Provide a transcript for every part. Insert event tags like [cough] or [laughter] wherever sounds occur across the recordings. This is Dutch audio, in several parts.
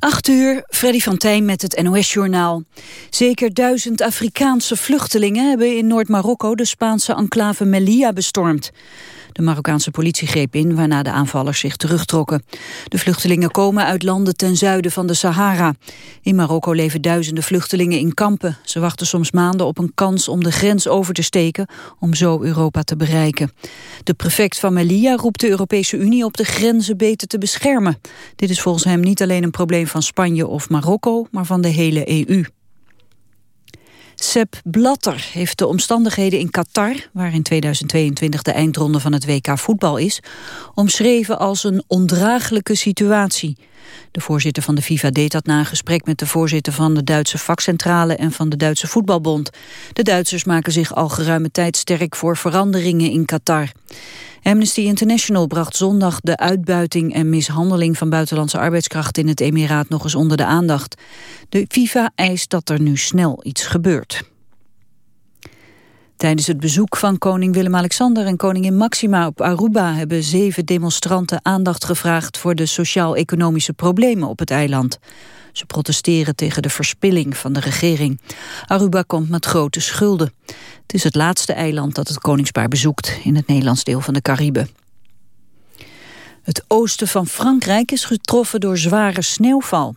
8 uur, Freddy van Tijn met het NOS-journaal. Zeker duizend Afrikaanse vluchtelingen hebben in Noord-Marokko de Spaanse enclave Melilla bestormd. De Marokkaanse politie greep in, waarna de aanvallers zich terugtrokken. De vluchtelingen komen uit landen ten zuiden van de Sahara. In Marokko leven duizenden vluchtelingen in kampen. Ze wachten soms maanden op een kans om de grens over te steken... om zo Europa te bereiken. De prefect van Melilla roept de Europese Unie op de grenzen beter te beschermen. Dit is volgens hem niet alleen een probleem van Spanje of Marokko... maar van de hele EU. Sepp Blatter heeft de omstandigheden in Qatar, waar in 2022 de eindronde van het WK voetbal is, omschreven als een ondraaglijke situatie. De voorzitter van de FIFA deed dat na een gesprek met de voorzitter van de Duitse vakcentrale en van de Duitse voetbalbond. De Duitsers maken zich al geruime tijd sterk voor veranderingen in Qatar. Amnesty International bracht zondag de uitbuiting en mishandeling van buitenlandse arbeidskrachten in het Emiraat nog eens onder de aandacht. De FIFA eist dat er nu snel iets gebeurt. Tijdens het bezoek van koning Willem-Alexander en koningin Maxima op Aruba hebben zeven demonstranten aandacht gevraagd voor de sociaal-economische problemen op het eiland. Ze protesteren tegen de verspilling van de regering. Aruba komt met grote schulden. Het is het laatste eiland dat het koningspaar bezoekt in het Nederlands deel van de Cariben. Het oosten van Frankrijk is getroffen door zware sneeuwval.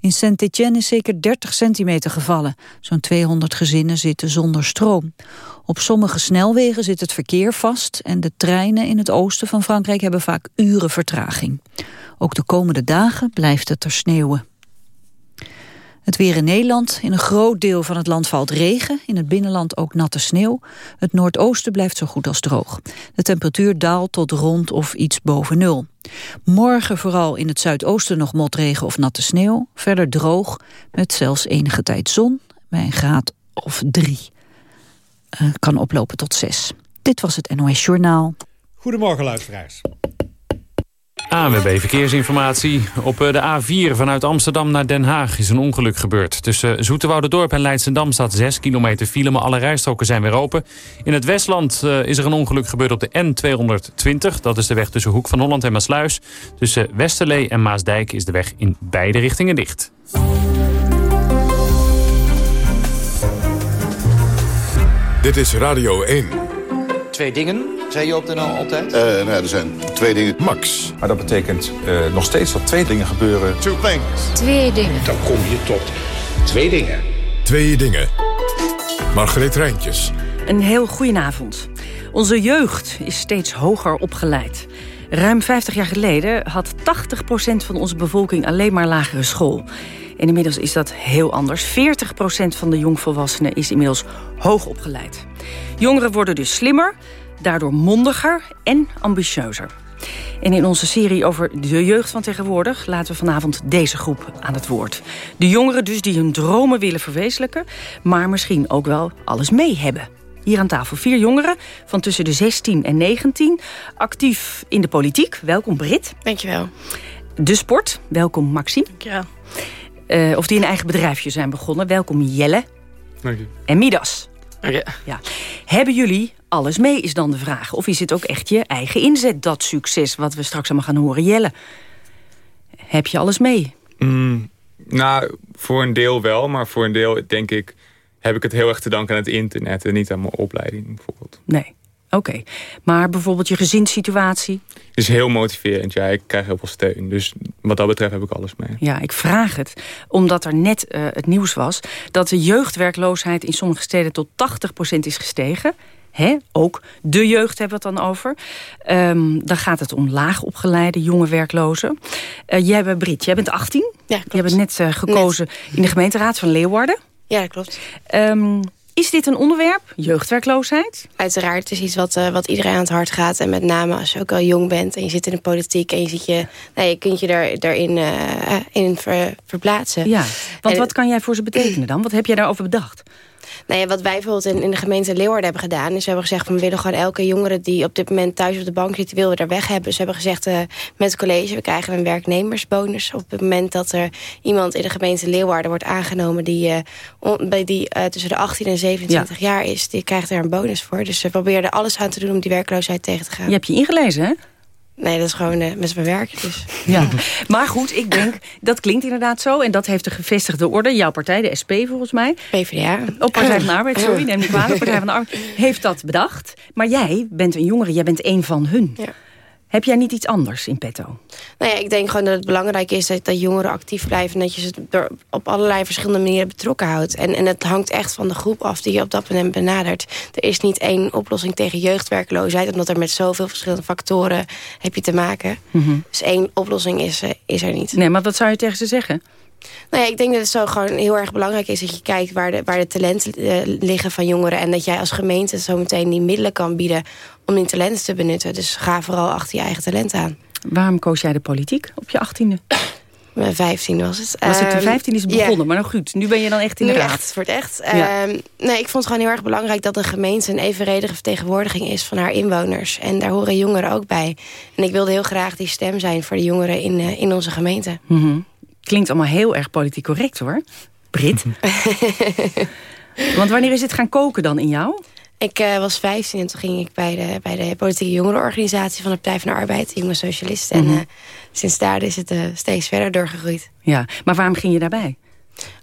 In Saint-Étienne is zeker 30 centimeter gevallen. Zo'n 200 gezinnen zitten zonder stroom. Op sommige snelwegen zit het verkeer vast... en de treinen in het oosten van Frankrijk hebben vaak uren vertraging. Ook de komende dagen blijft het er sneeuwen. Het weer in Nederland. In een groot deel van het land valt regen. In het binnenland ook natte sneeuw. Het noordoosten blijft zo goed als droog. De temperatuur daalt tot rond of iets boven nul. Morgen vooral in het zuidoosten nog motregen of natte sneeuw. Verder droog, met zelfs enige tijd zon. Bij een graad of drie. Uh, kan oplopen tot zes. Dit was het NOS Journaal. Goedemorgen luisteraars. ANWB Verkeersinformatie. Op eh, de A4 vanuit Amsterdam naar Den Haag is een ongeluk gebeurd. Tussen Zoeterwouderdorp en Leidsendam staat 6 kilometer file... maar alle rijstroken zijn weer open. In het Westland uh, is er een ongeluk gebeurd op de N220. Dat is de weg tussen Hoek van Holland en Maasluis. Tussen Westerlee en Maasdijk is de weg in beide richtingen dicht. Dit is Radio 1. Twee dingen zei je op de NL altijd? Uh, nou, er zijn twee dingen. Max. Maar dat betekent uh, nog steeds dat twee dingen gebeuren. Two things. Twee dingen. Dan kom je tot twee dingen. Twee dingen. Margreet Rijntjes. Een heel goedenavond. Onze jeugd is steeds hoger opgeleid. Ruim 50 jaar geleden had 80% van onze bevolking alleen maar lagere school. En inmiddels is dat heel anders. 40% van de jongvolwassenen is inmiddels hoog opgeleid. Jongeren worden dus slimmer, daardoor mondiger en ambitieuzer. En in onze serie over de jeugd van tegenwoordig... laten we vanavond deze groep aan het woord. De jongeren dus die hun dromen willen verwezenlijken... maar misschien ook wel alles mee hebben. Hier aan tafel vier jongeren van tussen de 16 en 19. Actief in de politiek. Welkom Brit. Dankjewel. De sport. Welkom Maxime. Dankjewel. Uh, of die een eigen bedrijfje zijn begonnen. Welkom Jelle. Dank je. En Midas. Dank je. Ja. Hebben jullie alles mee, is dan de vraag. Of is het ook echt je eigen inzet, dat succes... wat we straks allemaal gaan horen. Jelle, heb je alles mee? Mm, nou, voor een deel wel. Maar voor een deel, denk ik, heb ik het heel erg te danken aan het internet... en niet aan mijn opleiding, bijvoorbeeld. Nee. Oké, maar bijvoorbeeld je gezinssituatie? Het is heel motiverend, ja. Ik krijg heel veel steun. Dus wat dat betreft heb ik alles mee. Ja, ik vraag het, omdat er net uh, het nieuws was... dat de jeugdwerkloosheid in sommige steden tot 80% is gestegen. Hè? Ook de jeugd hebben we het dan over. Um, dan gaat het om laagopgeleide jonge werklozen. Uh, jij bent Brit, jij bent 18. Ja, klopt. Je bent net uh, gekozen net. in de gemeenteraad van Leeuwarden. Ja, dat klopt. Um, is dit een onderwerp, jeugdwerkloosheid? Uiteraard, het is iets wat, uh, wat iedereen aan het hart gaat. En met name als je ook al jong bent en je zit in de politiek... en je, ziet je, nou, je kunt je daar, daarin uh, in ver, verplaatsen. Ja, want en, wat kan jij voor ze betekenen dan? Wat heb jij daarover bedacht? Nou ja, wat wij bijvoorbeeld in, in de gemeente Leeuwarden hebben gedaan... is we hebben gezegd, van, we willen gewoon elke jongere die op dit moment thuis op de bank zit... willen we daar weg hebben. Dus we hebben gezegd uh, met het college, we krijgen een werknemersbonus... op het moment dat er iemand in de gemeente Leeuwarden wordt aangenomen... die, uh, on, die uh, tussen de 18 en 27 ja. jaar is, die krijgt er een bonus voor. Dus we proberen er alles aan te doen om die werkloosheid tegen te gaan. Je hebt je ingelezen, hè? Nee, dat is gewoon uh, met mijn werk. Dus. [laughs] Ja. Maar goed, ik denk, dat klinkt inderdaad zo. En dat heeft de gevestigde orde, jouw partij, de SP volgens mij. PvdA. Op Partij van de Arbeid, sorry, neem niet kwalijk. Partij van de Arbeid heeft dat bedacht. Maar jij bent een jongere, jij bent een van hun. Ja. Heb jij niet iets anders in petto? Nou ja, ik denk gewoon dat het belangrijk is dat, dat jongeren actief blijven... en dat je ze op allerlei verschillende manieren betrokken houdt. En, en het hangt echt van de groep af die je op dat moment benadert. Er is niet één oplossing tegen jeugdwerkloosheid... omdat er met zoveel verschillende factoren heb je te maken. Mhm. Dus één oplossing is, uh, is er niet. Nee, maar wat zou je tegen ze zeggen? Nou ja, ik denk dat het zo gewoon heel erg belangrijk is... dat je kijkt waar de, waar de talenten uh, liggen van jongeren... en dat jij als gemeente zo meteen die middelen kan bieden... om die talenten te benutten. Dus ga vooral achter je eigen talent aan. Waarom koos jij de politiek op je achttiende? Mijn vijftien was het. Was het de ehm, vijftien is begonnen, maar nou goed. Nu ben je dan echt in de nu raad. Echt, voor het echt. Ja. Um, nee, ik vond het gewoon heel erg belangrijk dat een gemeente... een evenredige vertegenwoordiging is van haar inwoners. En daar horen jongeren ook bij. En ik wilde heel graag die stem zijn voor de jongeren in, uh, in onze gemeente. Mm Klinkt allemaal heel erg politiek correct hoor. Brit. [laughs] Want wanneer is het gaan koken dan in jou? Ik uh, was 15 en toen ging ik bij de, bij de politieke jongerenorganisatie van de Partij van de Arbeid, de Jonge Socialisten. En uh, sinds daar is het uh, steeds verder doorgegroeid. Ja, maar waarom ging je daarbij?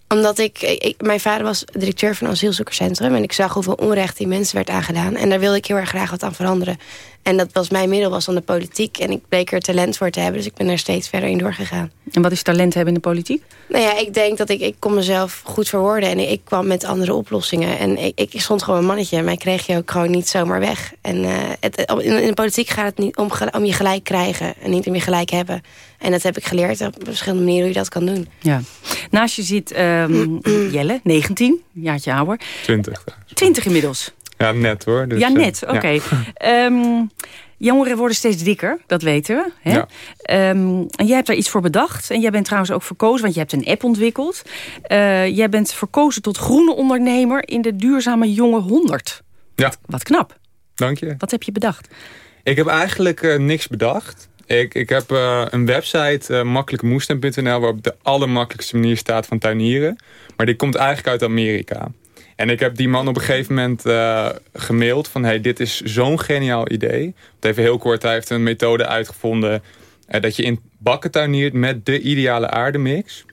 Omdat ik, ik, mijn vader was directeur van een asielzoekerscentrum... en ik zag hoeveel onrecht die mensen werd aangedaan. En daar wilde ik heel erg graag wat aan veranderen. En dat was mijn middel, was dan de politiek. En ik bleek er talent voor te hebben, dus ik ben er steeds verder in doorgegaan. En wat is talent hebben in de politiek? Nou ja, ik denk dat ik, ik kon mezelf goed verwoorden. En ik kwam met andere oplossingen. En ik, ik stond gewoon een mannetje. Mij kreeg je ook gewoon niet zomaar weg. En uh, het, in, in, de politiek gaat het niet om, om je gelijk krijgen. En niet om je gelijk hebben. En dat heb ik geleerd op verschillende manieren hoe je dat kan doen. Ja. Naast je zit um, [clears throat] Jelle, 19, jaartje ouder. 20. 20 inmiddels. Ja, net hoor. Dus, ja, eh, net. Oké. Okay. Ja. Um, jongeren worden steeds dikker, dat weten we. Hè? Ja. Um, en jij hebt daar iets voor bedacht. En jij bent trouwens ook verkozen, want je hebt een app ontwikkeld. Uh, jij bent verkozen tot groene ondernemer in de duurzame jonge 100. Ja. Wat, wat knap. Dank je. Wat heb je bedacht? Ik heb eigenlijk uh, niks bedacht. Ik, ik heb uh, een website, uh, makkelijkemoesten.nl... waarop de allermakkelijkste manier staat van tuinieren. Maar die komt eigenlijk uit Amerika. En ik heb die man op een gegeven moment uh, gemaild van... hey, dit is zo'n geniaal idee. Even heel kort, hij heeft een methode uitgevonden... Uh, dat je in bakken tuiniert met de ideale aardemix.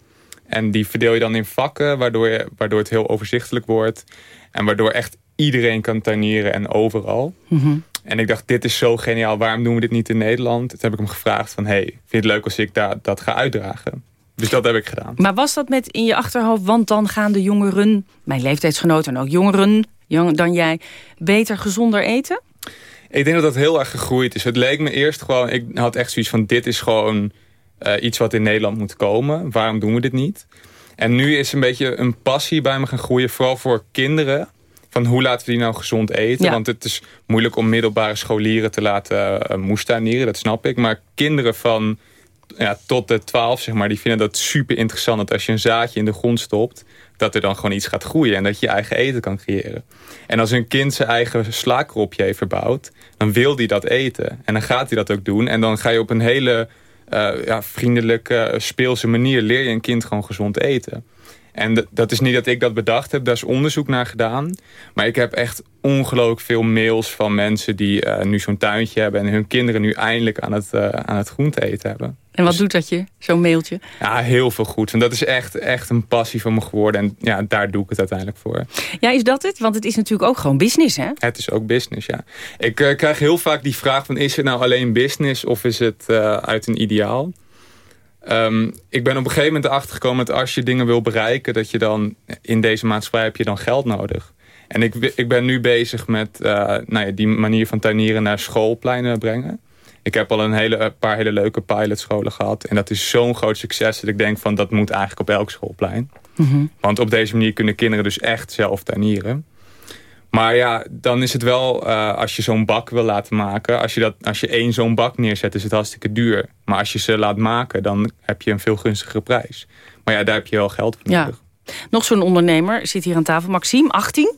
En die verdeel je dan in vakken, waardoor, je, waardoor het heel overzichtelijk wordt. En waardoor echt iedereen kan tuinieren en overal. Mm -hmm. En ik dacht, dit is zo geniaal, waarom doen we dit niet in Nederland? Toen heb ik hem gevraagd van, hey, vind je het leuk als ik daar dat ga uitdragen? Dus dat heb ik gedaan. Maar was dat met in je achterhoofd, want dan gaan de jongeren... mijn leeftijdsgenoten en ook jongeren jong, dan jij... beter gezonder eten? Ik denk dat dat heel erg gegroeid is. Het leek me eerst gewoon... ik had echt zoiets van, dit is gewoon uh, iets wat in Nederland moet komen. Waarom doen we dit niet? En nu is een beetje een passie bij me gaan groeien... vooral voor kinderen van hoe laten we die nou gezond eten? Ja. Want het is moeilijk om middelbare scholieren te laten uh, moestuinieren, dat snap ik. Maar kinderen van ja, tot de 12, zeg maar, die vinden dat super interessant. Dat als je een zaadje in de grond stopt, dat er dan gewoon iets gaat groeien. En dat je je eigen eten kan creëren. En als een kind zijn eigen slaakropje heeft verbouwd, dan wil hij dat eten. En dan gaat hij dat ook doen. En dan ga je op een hele uh, ja, vriendelijke, speelse manier leer je een kind gewoon gezond eten. En dat is niet dat ik dat bedacht heb, daar is onderzoek naar gedaan. Maar ik heb echt ongelooflijk veel mails van mensen die uh, nu zo'n tuintje hebben... en hun kinderen nu eindelijk aan het, uh, aan het groente eten hebben. En wat dus, doet dat je, zo'n mailtje? Ja, heel veel goed. En dat is echt, echt een passie van me geworden. En ja, daar doe ik het uiteindelijk voor. Ja, is dat het? Want het is natuurlijk ook gewoon business, hè? Het is ook business, ja. Ik uh, krijg heel vaak die vraag van... is het nou alleen business of is het uit een ideaal? Um, ik ben op een gegeven moment achtergekomen dat als je dingen wil bereiken... dat je dan in deze maatschappij heb je dan geld nodig. En ik, ik ben nu bezig met uh, nou ja, die manier van tuinieren naar schoolpleinen brengen. Ik heb al een hele, paar hele leuke pilotscholen gehad. En dat is zo'n groot succes dat ik denk van dat moet eigenlijk op elk schoolplein. Mm -hmm. Want op deze manier kunnen kinderen dus echt zelf tuinieren. Maar ja, dan is het wel, uh, als je zo'n bak wil laten maken... Als je, dat, als je één zo'n bak neerzet, is het hartstikke duur. Maar als je ze laat maken, dan heb je een veel gunstigere prijs. Maar ja, daar heb je wel geld voor ja. nodig. Nog zo'n ondernemer zit hier aan tafel. Maxime, 18?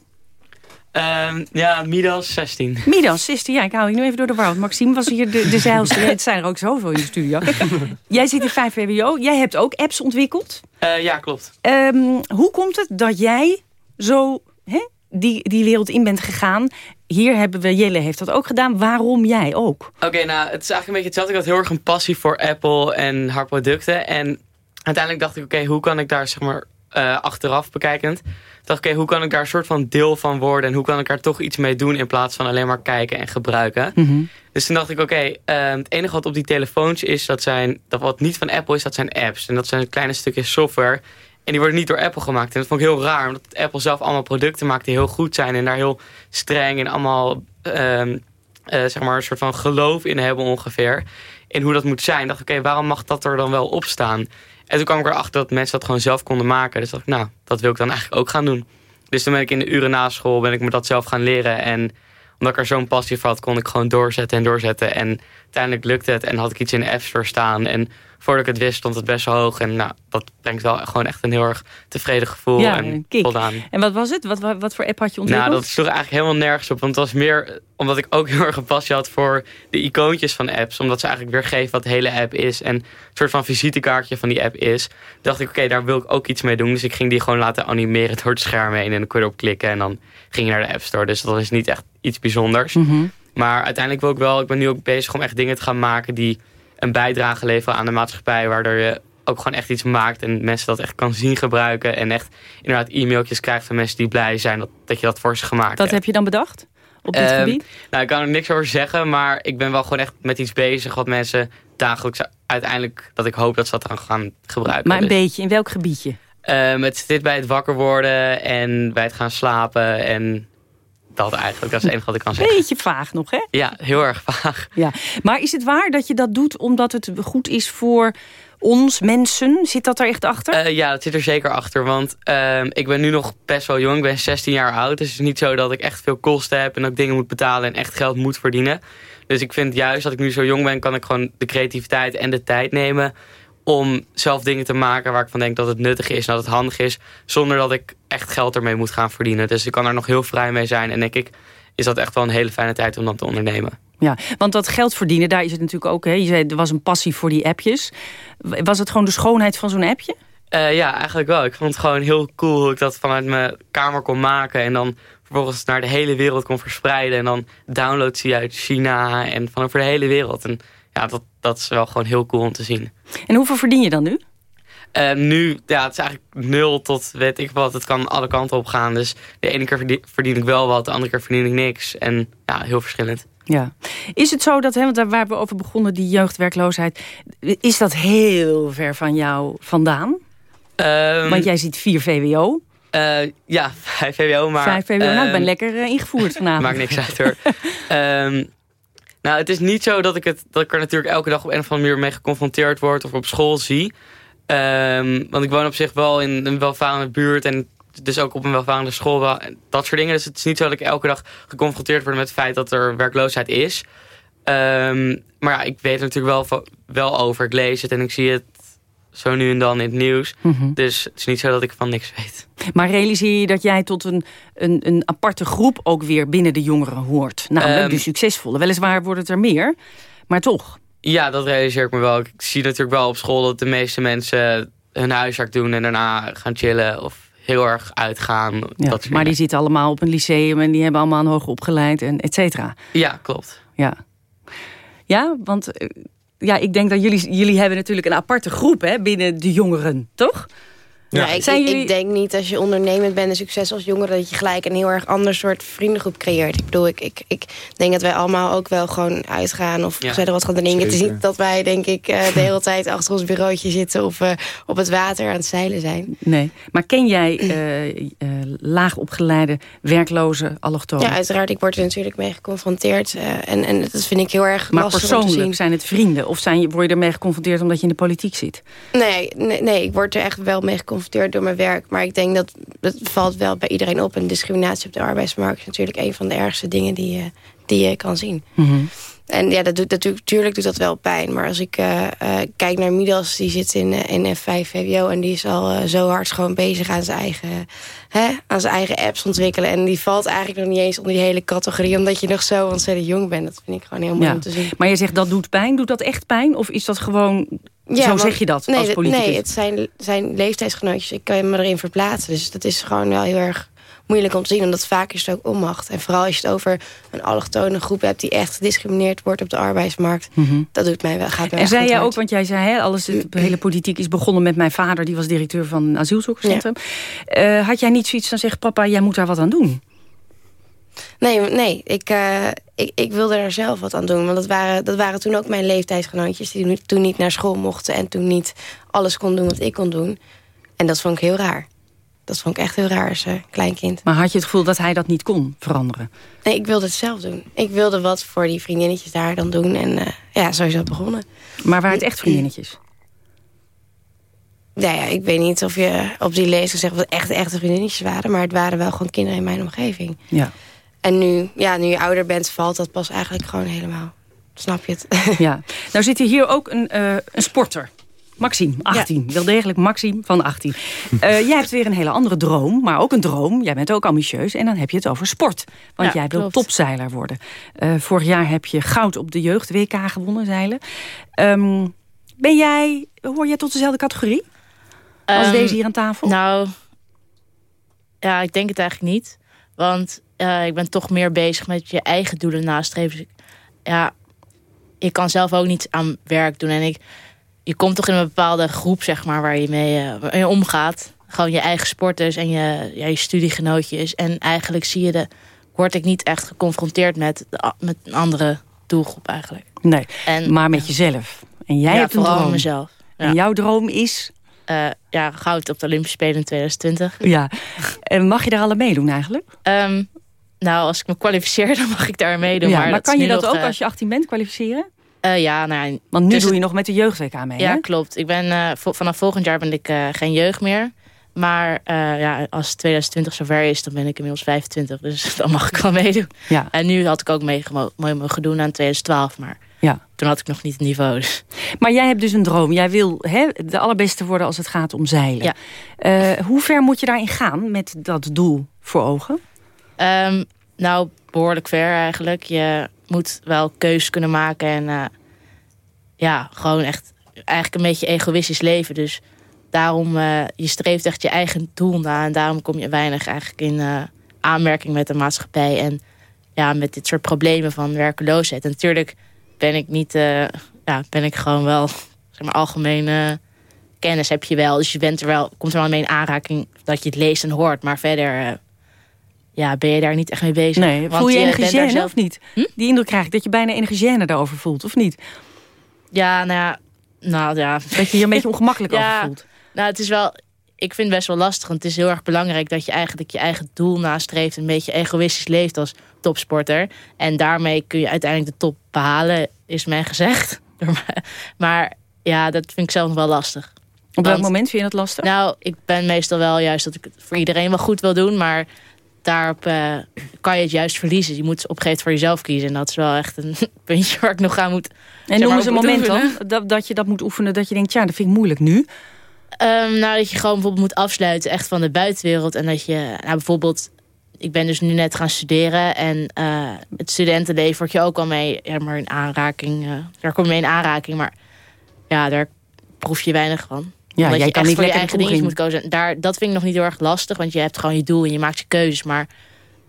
Uh, ja, Midas, 16. Midas, 16. Ja, ik hou je nu even door de war. Maxime was hier de, de zeilste. [laughs] Het zijn er ook zoveel in de studio. [laughs] Jij zit in 5 VWO. Jij hebt ook apps ontwikkeld. Uh, ja, klopt. Um, hoe komt het dat jij zo... Hè, die, die wereld in bent gegaan. Hier hebben we, Jelle heeft dat ook gedaan. Waarom jij ook? Oké, nou, het is eigenlijk een beetje hetzelfde. Ik had heel erg een passie voor Apple en haar producten. En uiteindelijk dacht ik, oké, hoe kan ik daar, zeg maar, uh, achteraf bekijkend... dacht ik, oké, hoe kan ik daar een soort van deel van worden... en hoe kan ik daar toch iets mee doen... in plaats van alleen maar kijken en gebruiken. Mhm. Dus toen dacht ik, oké, uh, het enige wat op die telefoons is... Dat, zijn, dat wat niet van Apple is, dat zijn apps. En dat zijn kleine stukjes software... En die worden niet door Apple gemaakt. En dat vond ik heel raar. Omdat Apple zelf allemaal producten maakt die heel goed zijn. En daar heel streng en allemaal uh, uh, zeg maar een soort van geloof in hebben ongeveer. In hoe dat moet zijn. Ik dacht oké, waarom mag dat er dan wel op staan? En toen kwam ik erachter dat mensen dat gewoon zelf konden maken. Dus dacht ik, nou, dat wil ik dan eigenlijk ook gaan doen. Dus toen ben ik in de uren na school ben ik me dat zelf gaan leren. En omdat ik er zo'n passie voor had, kon ik gewoon doorzetten en doorzetten. En uiteindelijk lukte het en had ik iets in de App staan. En voordat ik het wist stond het best wel hoog. En nou, dat brengt wel gewoon echt een heel erg tevreden gevoel ja, en kick. voldaan. En wat was het? Wat, wat, wat voor app had je ontwikkeld? Nou, dat sloeg eigenlijk helemaal nergens op. Want het was meer omdat ik ook [laughs] heel erg een passie had voor de icoontjes van apps. Omdat ze eigenlijk weergeven wat de hele app is. En een soort van visitekaartje van die app is. dacht ik, oké, daar wil ik ook iets mee doen. Dus ik ging die gewoon laten animeren door het scherm heen. En dan kon je erop klikken en dan ging je naar de App Store. Dus dat is niet echt iets bijzonders. Mhm. Maar uiteindelijk wil ik wel, ik ben nu ook bezig om echt dingen te gaan maken die een bijdrage leveren aan de maatschappij. Waardoor je ook gewoon echt iets maakt en mensen dat echt kan zien gebruiken. En echt inderdaad e-mailtjes krijgt van mensen die blij zijn dat, dat je dat voor ze gemaakt Dat hebt. heb je dan bedacht? Op dit Ehm, gebied? Nou, ik kan er niks over zeggen, maar ik ben wel gewoon echt met iets bezig wat mensen dagelijks uiteindelijk, dat ik hoop dat ze dat dan gaan gebruiken. Maar een Dus, beetje, in welk gebiedje? ehm, het zit bij het wakker worden en bij het gaan slapen en dat eigenlijk, dat is het enige wat ik kan zeggen. Beetje vaag nog, hè? Ja, heel erg vaag. Ja. Maar is het waar dat je dat doet omdat het goed is voor ons, mensen? Zit dat er echt achter? Eh, ja, dat zit er zeker achter. Want ehm, ik ben nu nog best wel jong. Ik ben 16 jaar oud. Dus het is niet zo dat ik echt veel kosten heb... en dat ik dingen moet betalen en echt geld moet verdienen. Dus ik vind juist dat ik nu zo jong ben... kan ik gewoon de creativiteit en de tijd nemen... om zelf dingen te maken waar ik van denk dat het nuttig is... en dat het handig is... zonder dat ik echt geld ermee moet gaan verdienen. Dus ik kan er nog heel vrij mee zijn. En denk ik, is dat echt wel een hele fijne tijd om dat te ondernemen. Ja, want dat geld verdienen, daar is het natuurlijk ook... Hè? Je zei, er was een passie voor die appjes. Was het gewoon de schoonheid van zo'n appje? Uh, ja, eigenlijk wel. Ik vond het gewoon heel cool hoe ik dat vanuit mijn kamer kon maken. En dan vervolgens naar de hele wereld kon verspreiden. En dan downloads die uit China en van over de hele wereld. En ja, dat, dat is wel gewoon heel cool om te zien. En hoeveel verdien je dan nu? Uh, nu, ja, het is eigenlijk nul tot weet ik wat. Het kan alle kanten op gaan. Dus de ene keer verdien, verdien ik wel wat, de andere keer verdien ik niks. En ja, heel verschillend. Ja. Is het zo dat, hè, want daar waar we over begonnen, die jeugdwerkloosheid... is dat heel ver van jou vandaan? Um, want jij ziet 4 VWO. Uh, ja, [laughs] 5 VWO, maar... 5 VWO, uh, nou, ik ben lekker uh, ingevoerd [laughs] vanavond. Maakt niks uit hoor. um, [laughs] nou, het is niet zo dat ik, het, dat ik er natuurlijk elke dag op een of andere manier mee geconfronteerd word... of op school zie. Um, want ik woon op zich wel in een welvarende buurt... en dus ook op een welvarende school, wel, dat soort dingen. Dus het is niet zo dat ik elke dag geconfronteerd word met het feit dat er werkloosheid is. Um, maar ja, ik weet er natuurlijk wel, wel over. Ik lees het en ik zie het zo nu en dan in het nieuws. Mhm. Mm -hmm. Dus het is niet zo dat ik van niks weet. Maar realiseer je dat jij tot een, een, een aparte groep ook weer binnen de jongeren hoort? Nou, um, de succesvolle. Weliswaar wordt het er meer, maar toch. Ja, dat realiseer ik me wel. Ik zie natuurlijk wel op school dat de meeste mensen hun huiswerk doen... en daarna gaan chillen of heel erg uitgaan. Ja, dat maar die zitten allemaal op een lyceum en die hebben allemaal een hoog opgeleid en et cetera. Ja, klopt. Ja, ja want uh, ja, ik denk dat jullie, jullie hebben natuurlijk een aparte groep hè, binnen de jongeren, toch? Ja, ik, Zijn ik, jullie... ik denk niet als je ondernemend bent en succes als jongere... dat je gelijk een heel erg ander soort vriendengroep creëert. Ik bedoel, ik, ik, ik denk dat wij allemaal ook wel gewoon uitgaan... of Ja, zeggen wat gaan drinken. Het is niet dat wij, denk ik, eh, de hele tijd achter ons bureautje zitten... of eh, op het water aan het zeilen zijn. Nee, maar ken jij eh eh, laagopgeleide, werkloze allochtonen? Ja, uiteraard. Ik word er natuurlijk mee geconfronteerd. eh, en, en dat vind ik heel erg maar lastig om te persoonlijk, zien. zijn het vrienden? Of zijn je, word je ermee geconfronteerd omdat je in de politiek zit? Nee, nee, nee, ik word er echt wel mee geconfronteerd door mijn werk. Maar ik denk dat het valt wel bij iedereen op. En discriminatie op de arbeidsmarkt is natuurlijk een van de ergste dingen die je, die je kan zien. En ja, dat doet, dat natuurlijk doet dat wel pijn. Maar als ik eh, eh, kijk naar Midas, die zit in, eh, in F5 VWO... en die is al zo hard gewoon bezig aan zijn, eigen, hè, aan zijn eigen apps ontwikkelen. En die valt eigenlijk nog niet eens onder die hele categorie... omdat je nog zo ontzettend jong bent. Dat vind ik gewoon heel mooi Ja. om te zien. Maar je zegt dat doet pijn. Doet dat echt pijn? Of is dat gewoon... zo want- zeg je dat nee, als politicus? Nee, het zijn, zijn leeftijdsgenootjes. Ik kan me erin verplaatsen. Dus dat is gewoon wel heel erg moeilijk om te zien. Omdat vaak is het ook onmacht. En vooral als je het over een allochtone groep hebt... die echt gediscrimineerd wordt op de arbeidsmarkt. Mhm. Dat doet mij wel, gaat mij En zei jij ook, want jij zei, hè, alles, de hele politiek is begonnen met mijn vader... die was directeur van een asielzoekerscentrum. Eh, had jij niet zoiets dan zeggen, papa, jij moet daar wat aan doen? Nee, nee ik, eh, ik, ik wilde er zelf wat aan doen. Want dat waren, dat waren toen ook mijn leeftijdsgenootjes... die toen niet naar school mochten... en toen niet alles kon doen wat ik kon doen. En dat vond ik heel raar. Dat vond ik echt heel raar als eh, kleinkind. Maar had je het gevoel dat hij dat niet kon veranderen? Nee, ik wilde het zelf doen. Ik wilde wat voor die vriendinnetjes daar dan doen. En eh, ja, zo is dat begonnen. Maar waren het echt vriendinnetjes? Ja, ja, ik weet niet of je op die lezer zegt wat echt echte vriendinnetjes waren. Maar het waren wel gewoon kinderen in mijn omgeving. Ja. En nu, ja, nu je ouder bent, valt dat pas eigenlijk gewoon helemaal. Snap je het? ja. Nou zit hier ook een, eh, een sporter. Maxime, 18. Wel degelijk Maxime van 18. Eh, jij hebt weer een hele andere droom, maar ook een droom. Jij bent ook ambitieus en dan heb je het over sport. Want Ja, jij wil klopt. topzeiler worden. Eh, vorig jaar heb je goud op de jeugd WK gewonnen, zeilen. Ehm, ben jij, hoor jij tot dezelfde categorie? Als Ehm, deze hier aan tafel? Nou, ja, ik denk het eigenlijk niet. Want eh, ik ben toch meer bezig met je eigen doelen nastreven. Dus ik, ja, je kan zelf ook niet aan werk doen. En ik, je komt toch in een bepaalde groep, zeg maar, waar je mee eh, waar je omgaat. Gewoon je eigen sporters en je, ja, je studiegenootjes. En eigenlijk zie je de, word ik niet echt geconfronteerd met, de met een andere doelgroep eigenlijk. Nee, En, maar met jezelf. En jij ja, hebt een vooral droom. mezelf. Ja. En jouw droom is? Eh, ja, goud op de Olympische Spelen in 2020. Ja. En mag je daar alle meedoen eigenlijk? Ehm, nou, als ik me kwalificeer, [laughs] dan mag ik daar meedoen. ja, maar kan je dat nog, ook eh, als je 18 bent kwalificeren? Eh, ja, nou ja. Want nu dus doe je nog met de jeugd-WK mee, Ja, hè? klopt. Ik ben, eh, vanaf volgend jaar ben ik eh, geen jeugd meer. Maar ja, als 2020 zover is, dan ben ik inmiddels 25. Dus [laughs] dan mag ik wel meedoen. Ja. En nu had ik ook mee mogen doen aan 2012. Maar Ja. toen had ik nog niet het niveau. Dus. Maar jij hebt dus een droom. Jij wil hè, de allerbeste worden als het gaat om zeilen. Ja. Hoe ver moet je daarin gaan met dat doel voor ogen? Ehm, nou, behoorlijk ver eigenlijk. Je moet wel keuzes kunnen maken. En eh, ja, gewoon echt eigenlijk een beetje egoïstisch leven. Dus daarom, eh, je streeft echt je eigen doel na. En daarom kom je weinig eigenlijk in eh, aanmerking met de maatschappij. En ja, met dit soort problemen van werkeloosheid. En natuurlijk ben ik niet, ja, ben ik gewoon wel, zeg maar, algemene kennis heb je wel. Dus je bent er wel, komt er wel mee in aanraking dat je het leest en hoort. Maar verder, ja, ben je daar niet echt mee bezig. Nee, Want voel je, enige bent daar gêne zelf- of niet? Hm? Die indruk krijg ik dat je bijna enige gêne daarover voelt, of niet? Ja, nou ja, nou ja. Dat je hier een beetje [laughs] ongemakkelijk Ja, over voelt. Nou, het is wel, ik vind het best wel lastig. Want het is heel erg belangrijk dat je eigenlijk je eigen doel nastreeft. Een beetje egoïstisch leeft als topsporter. En daarmee kun je uiteindelijk de top behalen, is mij gezegd. [laughs] Maar ja, dat vind ik zelf nog wel lastig. Op welk Want- moment vind je dat lastig? Nou, ik ben meestal wel juist dat ik het voor iedereen wel goed wil doen. Maar daarop eh, kan je het juist verliezen. Je moet op een gegeven moment voor jezelf kiezen. En dat is wel echt een [laughs] puntje waar ik nog aan moet. en noem eens een moment oefenen. dan dat, dat je dat moet oefenen. Dat je denkt, ja, dat vind ik moeilijk nu. Ehm, nou, dat je gewoon bijvoorbeeld moet afsluiten echt van de buitenwereld. En dat je, nou bijvoorbeeld, ik ben dus nu net gaan studeren. En eh, het studentenleven word je ook al mee ja, maar in aanraking. eh, daar kom je mee in aanraking. Maar ja, daar proef je weinig van. Ja, Omdat jij je kan echt niet voor je eigen dingetjes kroeg moet kozen. Daar, dat vind ik nog niet heel erg lastig. Want je hebt gewoon je doel en je maakt je keuzes. Maar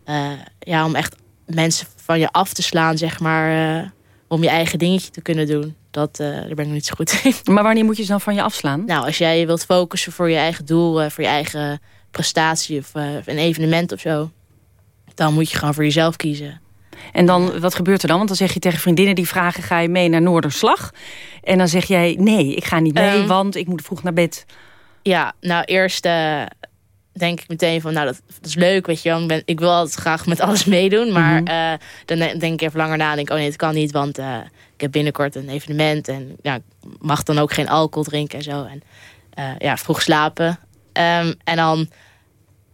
eh, ja, om echt mensen van je af te slaan, zeg maar. eh, om je eigen dingetje te kunnen doen. Dat, eh, daar ben ik nog niet zo goed in. [laughs] Maar wanneer moet je ze dan van je afslaan? Nou, als jij je wilt focussen voor je eigen doel, voor je eigen prestatie of een evenement of zo, dan moet je gewoon voor jezelf kiezen. En dan, wat gebeurt er dan? Want dan zeg je tegen vriendinnen die vragen... ga je mee naar Noorderslag? En dan zeg jij, nee, ik ga niet mee, Ehm. want ik moet vroeg naar bed. Ja, nou eerst eh, denk ik meteen van, nou dat, dat is leuk, weet je wel. Ik, ben, ik wil altijd graag met alles meedoen, maar Mhm. eh, dan de- denk ik even langer na en denk ik, oh nee, het kan niet, want eh, ik heb binnenkort een evenement en ja, ik mag dan ook geen alcohol drinken en zo. En eh, ja, vroeg slapen. Ehm, en dan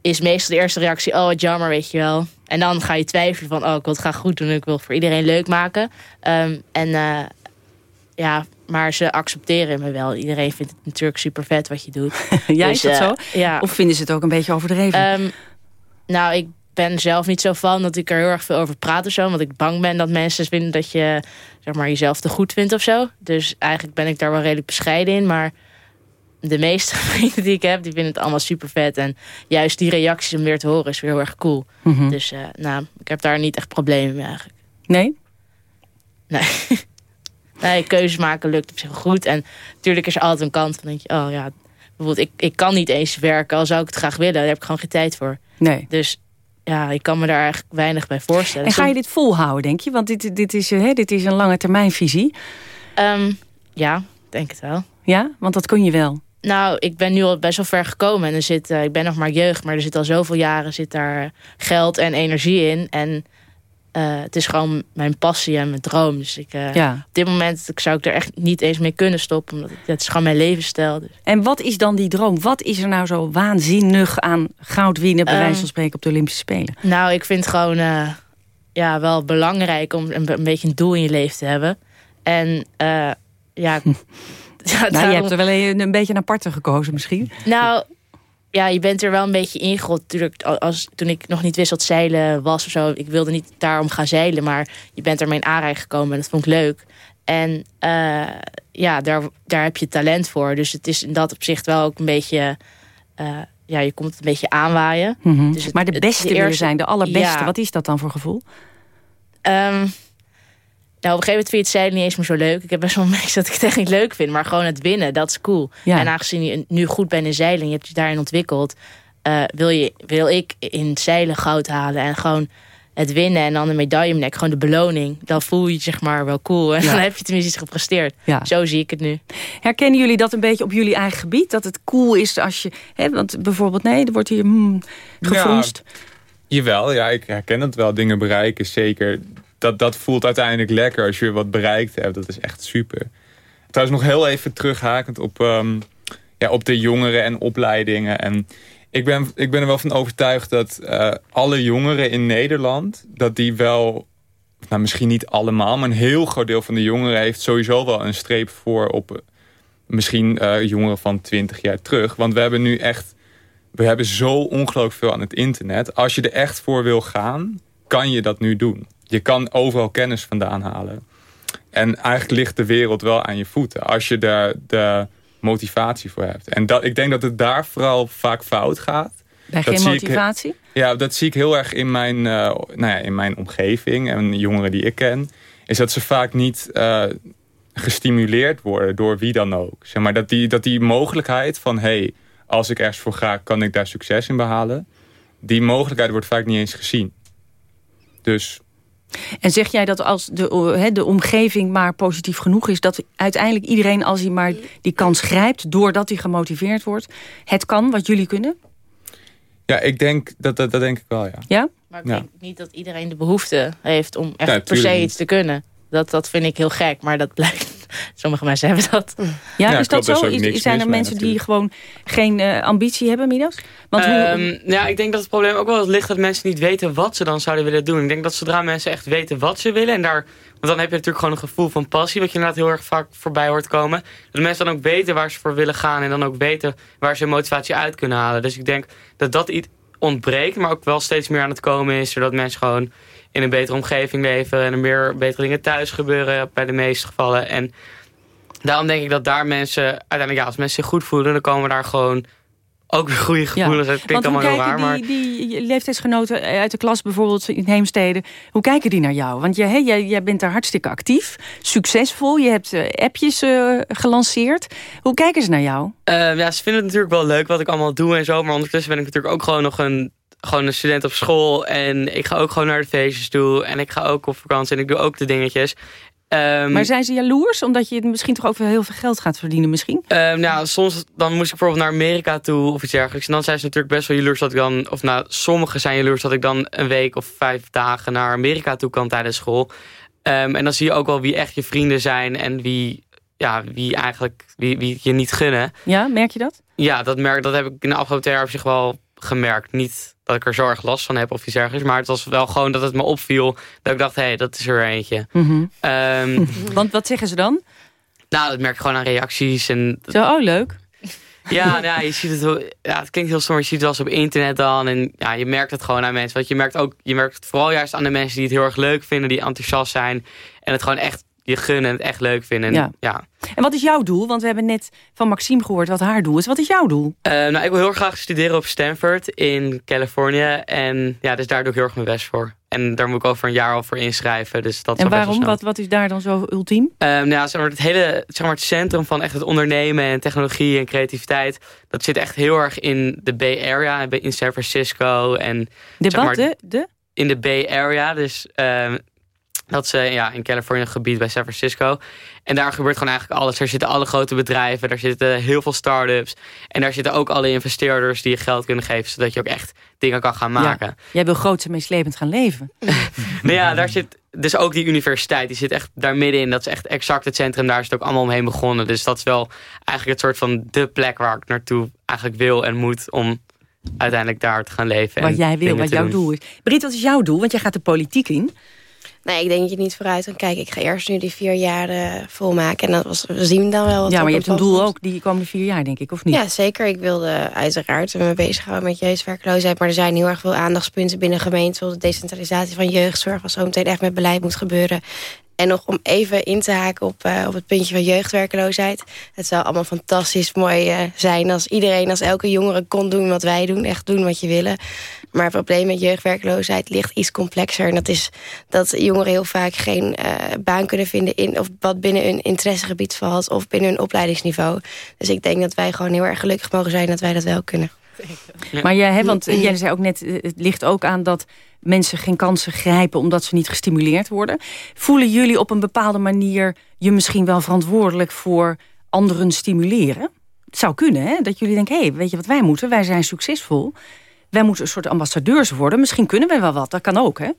is meestal de eerste reactie, oh wat jammer, weet je wel. En dan ga je twijfelen van, oh ik wil het graag goed doen, ik wil het voor iedereen leuk maken. Ehm, en eh, ja, maar ze accepteren me wel. Iedereen vindt het natuurlijk super vet wat je doet. [laughs] ja, Dus, is dat eh, zo? Ja. Of vinden ze het ook een beetje overdreven? Ehm, nou, ik ben zelf niet zo van dat ik er heel erg veel over praat of zo. Want ik bang ben dat mensen vinden dat je zeg maar, jezelf te goed vindt of zo. Dus eigenlijk ben ik daar wel redelijk bescheiden in. Maar de meeste [laughs] vrienden die ik heb, die vinden het allemaal super vet. En juist die reacties om weer te horen is weer heel erg cool. Mhm. Dus uh, nou, ik heb daar niet echt problemen mee eigenlijk. Nee? Nee. [laughs] nee, keuzes maken lukt op zich goed. En natuurlijk is er altijd een kant van, denk je, oh ja, bijvoorbeeld, ik, ik kan niet eens werken, al zou ik het graag willen. Daar heb ik gewoon geen tijd voor. Nee. Dus ja, ik kan me daar eigenlijk weinig bij voorstellen. En ga je dit volhouden, denk je? Want dit, dit, is, hè, dit is een lange termijnvisie. Um, ja, denk het wel. Ja, want dat kun je wel. Nou, ik ben nu al best wel ver gekomen. En er zit, uh, ik ben nog maar jeugd, maar er zit al zoveel jaren zit daar geld en energie in. En uh, het is gewoon mijn passie en mijn droom. Dus ik, uh, ja. op dit moment zou ik er echt niet eens mee kunnen stoppen. Omdat het is gewoon mijn levensstijl. Dus. En wat is dan die droom? Wat is er nou zo waanzinnig aan goud winnen... bij Um, wijze van spreken op de Olympische Spelen? Nou, ik vind het gewoon uh, ja, wel belangrijk om een, een, beetje een doel in je leven te hebben. En ja... [laughs] [laughs] Ja, nou, daarom... je hebt er wel een, een beetje een aparte gekozen misschien. Nou, ja, je bent er wel een beetje ingerold. Natuurlijk, als, toen ik nog niet wist wat zeilen was of zo. Ik wilde niet daarom gaan zeilen. Maar je bent ermee in aanraking gekomen en dat vond ik leuk. En uh, ja, daar, daar heb je talent voor. Dus het is in dat opzicht wel ook een beetje... Uh, ja, je komt het een beetje aanwaaien. Mm -hmm. dus het, maar de beste de eerste, zijn, de allerbeste. Ja. Wat is dat dan voor gevoel? Um, nou, op een gegeven moment vind je het zeilen niet eens meer zo leuk. Ik heb best wel mensen dat ik het echt niet leuk vind. Maar gewoon het winnen, dat is cool. Ja. En aangezien je nu goed bent in zeilen... je hebt je daarin ontwikkeld... Uh, wil, je, wil ik in zeilen goud halen. En gewoon het winnen en dan de medaille nek, gewoon de beloning. Dan voel je je zeg maar wel cool. En Ja. dan heb je tenminste iets gepresteerd. Ja. Zo zie ik het nu. Herkennen jullie dat een beetje op jullie eigen gebied? Dat het cool is als je... Hè, want bijvoorbeeld, nee, er wordt hier mm, gefronst. Jawel, ja, ik herken het wel. Dingen bereiken, zeker. Dat, dat voelt uiteindelijk lekker als je wat bereikt hebt. Dat is echt super. Trouwens, nog heel even terughakend op, um, ja, op de jongeren en opleidingen. En ik ben, ik ben er wel van overtuigd dat uh, alle jongeren in Nederland... dat die wel, nou misschien niet allemaal... maar een heel groot deel van de jongeren heeft sowieso wel een streep voor... op uh, misschien uh, jongeren van 20 jaar terug. Want we hebben nu echt... we hebben zo ongelooflijk veel aan het internet. Als je er echt voor wil gaan, kan je dat nu doen. Je kan overal kennis vandaan halen. En eigenlijk ligt de wereld wel aan je voeten. Als je daar de motivatie voor hebt. En dat, ik denk dat het daar vooral vaak fout gaat. Bij dat geen motivatie? Ik, ja, dat zie ik heel erg in mijn, uh, nou ja, in mijn omgeving. En jongeren die ik ken. Is dat ze vaak niet uh, gestimuleerd worden door wie dan ook. Zeg maar, dat, die, dat die mogelijkheid van... hey, als ik ergens voor ga, kan ik daar succes in behalen. Die mogelijkheid wordt vaak niet eens gezien. Dus en zeg jij dat als de, de omgeving maar positief genoeg is... dat uiteindelijk iedereen, als hij maar die kans grijpt... doordat hij gemotiveerd wordt, het kan wat jullie kunnen? Ja, ik denk dat, dat, dat denk ik wel, ja. Ja? Maar ik denk niet dat iedereen de behoefte heeft om echt ja, per se niet. iets te kunnen. Dat, dat vind ik heel gek, maar dat [laughs] blijkt... Sommige mensen hebben dat. Ja, Ja, is dat klopt, zo? is zijn er mensen die gewoon geen uh, ambitie hebben, Midas? Want hoe, Ehm, ja, ik denk dat het probleem ook wel eens ligt dat mensen niet weten wat ze dan zouden willen doen. Ik denk dat zodra mensen echt weten wat ze willen en daar... Want dan heb je natuurlijk gewoon een gevoel van passie, wat je inderdaad heel erg vaak voorbij hoort komen. Dat mensen dan ook weten waar ze voor willen gaan en dan ook weten waar ze hun motivatie uit kunnen halen. Dus ik denk dat dat iets ontbreekt, maar ook wel steeds meer aan het komen is, zodat mensen gewoon in een betere omgeving leven en er meer betere dingen thuis gebeuren bij de meeste gevallen. En daarom denk ik dat daar mensen, uiteindelijk ja, als mensen zich goed voelen, dan komen daar gewoon ook weer goede gevoelens. Het klinkt Want hoe allemaal heel raar, maar... die, die leeftijdsgenoten uit de klas bijvoorbeeld in Heemstede... hoe kijken die naar jou? Want hey, jij, jij bent daar hartstikke actief, succesvol. Je hebt uh, appjes uh, gelanceerd. Hoe kijken ze naar jou? Uh, ja, ze vinden het natuurlijk wel leuk wat ik allemaal doe en zo. Maar ondertussen ben ik natuurlijk ook gewoon nog een, gewoon een student op school. En ik ga ook gewoon naar de feestjes toe. En ik ga ook op vakantie en ik doe ook de dingetjes. Um, maar zijn ze jaloers? Omdat je misschien toch ook wel heel veel geld gaat verdienen misschien? Um, nou, soms dan moest ik bijvoorbeeld naar Amerika toe of iets dergelijks. En dan zijn ze natuurlijk best wel jaloers dat ik dan... Of nou, sommigen zijn jaloers dat ik dan een week of vijf dagen naar Amerika toe kan tijdens school. Um, en dan zie je ook wel wie echt je vrienden zijn en wie, ja, wie eigenlijk wie, wie je niet gunnen. Ja, merk je dat? Ja, dat, merk, dat heb ik in de afgelopen twee jaar op zich wel gemerkt. Niet dat ik er zo erg last van heb of iets dergelijks. Maar het was wel gewoon dat het me opviel. Dat ik dacht, hé, hey, dat is er eentje. Mm -hmm. um, [laughs] Want wat zeggen ze dan? Nou, dat merk ik gewoon aan reacties. En Zo, oh leuk. Ja, ja, je ziet het wel, ja, het klinkt heel stom, maar je ziet het wel eens op internet dan. En ja, je merkt het gewoon aan mensen. Want je merkt, ook, je merkt het vooral juist aan de mensen die het heel erg leuk vinden. Die enthousiast zijn. En het gewoon echt je gunnen en het echt leuk vinden. En, Ja. ja. En wat is jouw doel? Want we hebben net van Maxime gehoord wat haar doel is. Wat is jouw doel? Eh, nou, ik wil heel graag studeren op Stanford in Californië. En ja, dus daar doe ik heel erg mijn best voor. En daar moet ik over een jaar al voor inschrijven. Dus dat is en waarom? Wat, wat is daar dan zo ultiem? Ehm, nou, ja, zeg maar, het hele zeg maar, het centrum van echt het ondernemen en technologie en creativiteit. Dat zit echt heel erg in de Bay Area, in San Francisco. En, De zeg wat? maar, De, de? In de Bay Area, dus ehm, dat is ja, in Californië een gebied bij San Francisco. En daar gebeurt gewoon eigenlijk alles. Er zitten alle grote bedrijven, daar zitten heel veel start-ups. En daar zitten ook alle investeerders die je geld kunnen geven, zodat je ook echt dingen kan gaan maken. Ja, jij wil groots en meeslepend gaan leven. [laughs] Nou ja, daar zit dus ook die universiteit. Die zit echt daar middenin. Dat is echt exact het centrum. Daar is het ook allemaal omheen begonnen. Dus dat is wel eigenlijk het soort van de plek waar ik naartoe eigenlijk wil en moet om uiteindelijk daar te gaan leven. en Wat jij wil, wat jouw doen. doel is. Brit, wat is jouw doel? Want jij gaat de politiek in. Nee, ik denk dat je niet vooruit kan kijken. Ik ga eerst nu die vier jaar volmaken. En dat was, we zien dan wel wat Ja, maar je hebt een doel ook die komende vier jaar, denk ik, of niet? Ja, zeker. Ik wilde uiteraard me bezighouden met jeugdwerkloosheid. Maar er zijn heel erg veel aandachtspunten binnen gemeenten. Zoals de decentralisatie van jeugdzorg. Wat zo meteen echt met beleid moet gebeuren. En nog om even in te haken op, eh, op het puntje van jeugdwerkloosheid. Het zou allemaal fantastisch mooi eh, zijn als iedereen, als elke jongere kon doen wat wij doen. Echt doen wat je willen. Maar het probleem met jeugdwerkloosheid ligt iets complexer. En dat is dat jongeren heel vaak geen eh, baan kunnen vinden... In, of wat binnen hun interessegebied valt of binnen hun opleidingsniveau. Dus ik denk dat wij gewoon heel erg gelukkig mogen zijn dat wij dat wel kunnen. Maar jij, hè, want jij zei ook net, eh, het ligt ook aan dat mensen geen kansen grijpen omdat ze niet gestimuleerd worden. Voelen jullie op een bepaalde manier je misschien wel verantwoordelijk voor anderen stimuleren? Het zou kunnen, hè? Dat jullie denken, hé, hey, weet je wat wij moeten? Wij zijn succesvol. Wij moeten een soort ambassadeurs worden. Misschien kunnen wij wel wat, dat kan ook, hè?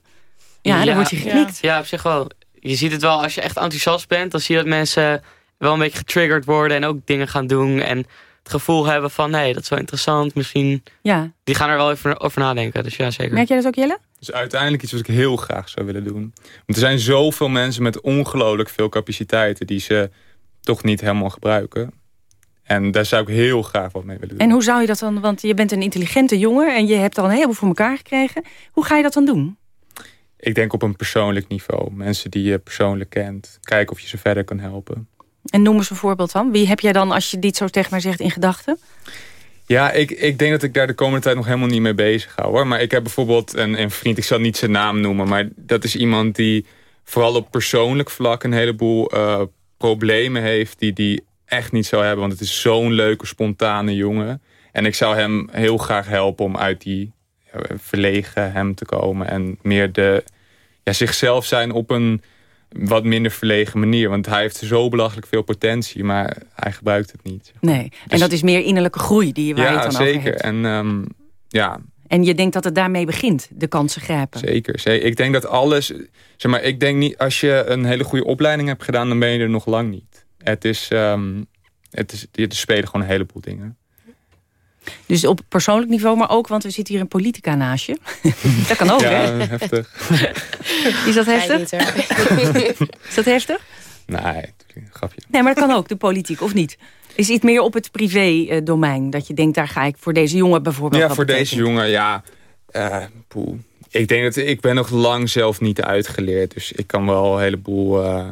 Ja, dan word je geknikt. Ja, op zich wel. Je ziet het wel, als je echt enthousiast bent... dan zie je dat mensen wel een beetje getriggerd worden... en ook dingen gaan doen en het gevoel hebben van... nee, dat is wel interessant, misschien... Ja. Die gaan er wel even over nadenken, dus ja, zeker. Merk jij dat ook, Jelle? Dus uiteindelijk iets wat ik heel graag zou willen doen. Want er zijn zoveel mensen met ongelooflijk veel capaciteiten... die ze toch niet helemaal gebruiken. En daar zou ik heel graag wat mee willen doen. En hoe zou je dat dan, want je bent een intelligente jongen... en je hebt al een heleboel voor elkaar gekregen. Hoe ga je dat dan doen? Ik denk op een persoonlijk niveau. Mensen die je persoonlijk kent. Kijken of je ze verder kan helpen. En noem eens een voorbeeld dan. Wie heb jij dan, als je dit zo tegen mij zegt, in gedachten? Ja, ik, ik denk dat ik daar de komende tijd nog helemaal niet mee bezig hou. Hoor. Maar ik heb bijvoorbeeld een, een vriend, ik zal niet zijn naam noemen... maar dat is iemand die vooral op persoonlijk vlak... een heleboel eh, problemen heeft die die echt niet zou hebben. Want het is zo'n leuke, spontane jongen. En ik zou hem heel graag helpen om uit die ja, verlegen hem te komen. En meer de, ja, zichzelf zijn op een wat minder verlegen manier. Want hij heeft zo belachelijk veel potentie, maar hij gebruikt het niet. Nee, en Dus- dat is meer innerlijke groei die, waar je ja, het dan zeker. hebt. En ehm, ja, En je denkt dat het daarmee begint, de kansen grijpen. Zeker, zeker. Ik denk dat alles... Zeg maar, ik denk niet... Als je een hele goede opleiding hebt gedaan... dan ben je er nog lang niet. Het is... ehm, het is er spelen gewoon een heleboel dingen. Dus op persoonlijk niveau, maar ook, want we zitten hier een politica naast je. [laughs] dat kan ook, ja, hè? heftig. [laughs] Is dat heftig? [laughs] Is dat heftig? Nee, grapje. Nee, maar dat kan ook, de politiek, of niet? Is iets meer op het privé-domein? Dat je denkt, daar ga ik voor deze jongen bijvoorbeeld Ja, voor deze jongen, ja... eh, poeh. Ik denk dat ik ben nog lang zelf niet uitgeleerd. Dus ik kan wel een heleboel eh,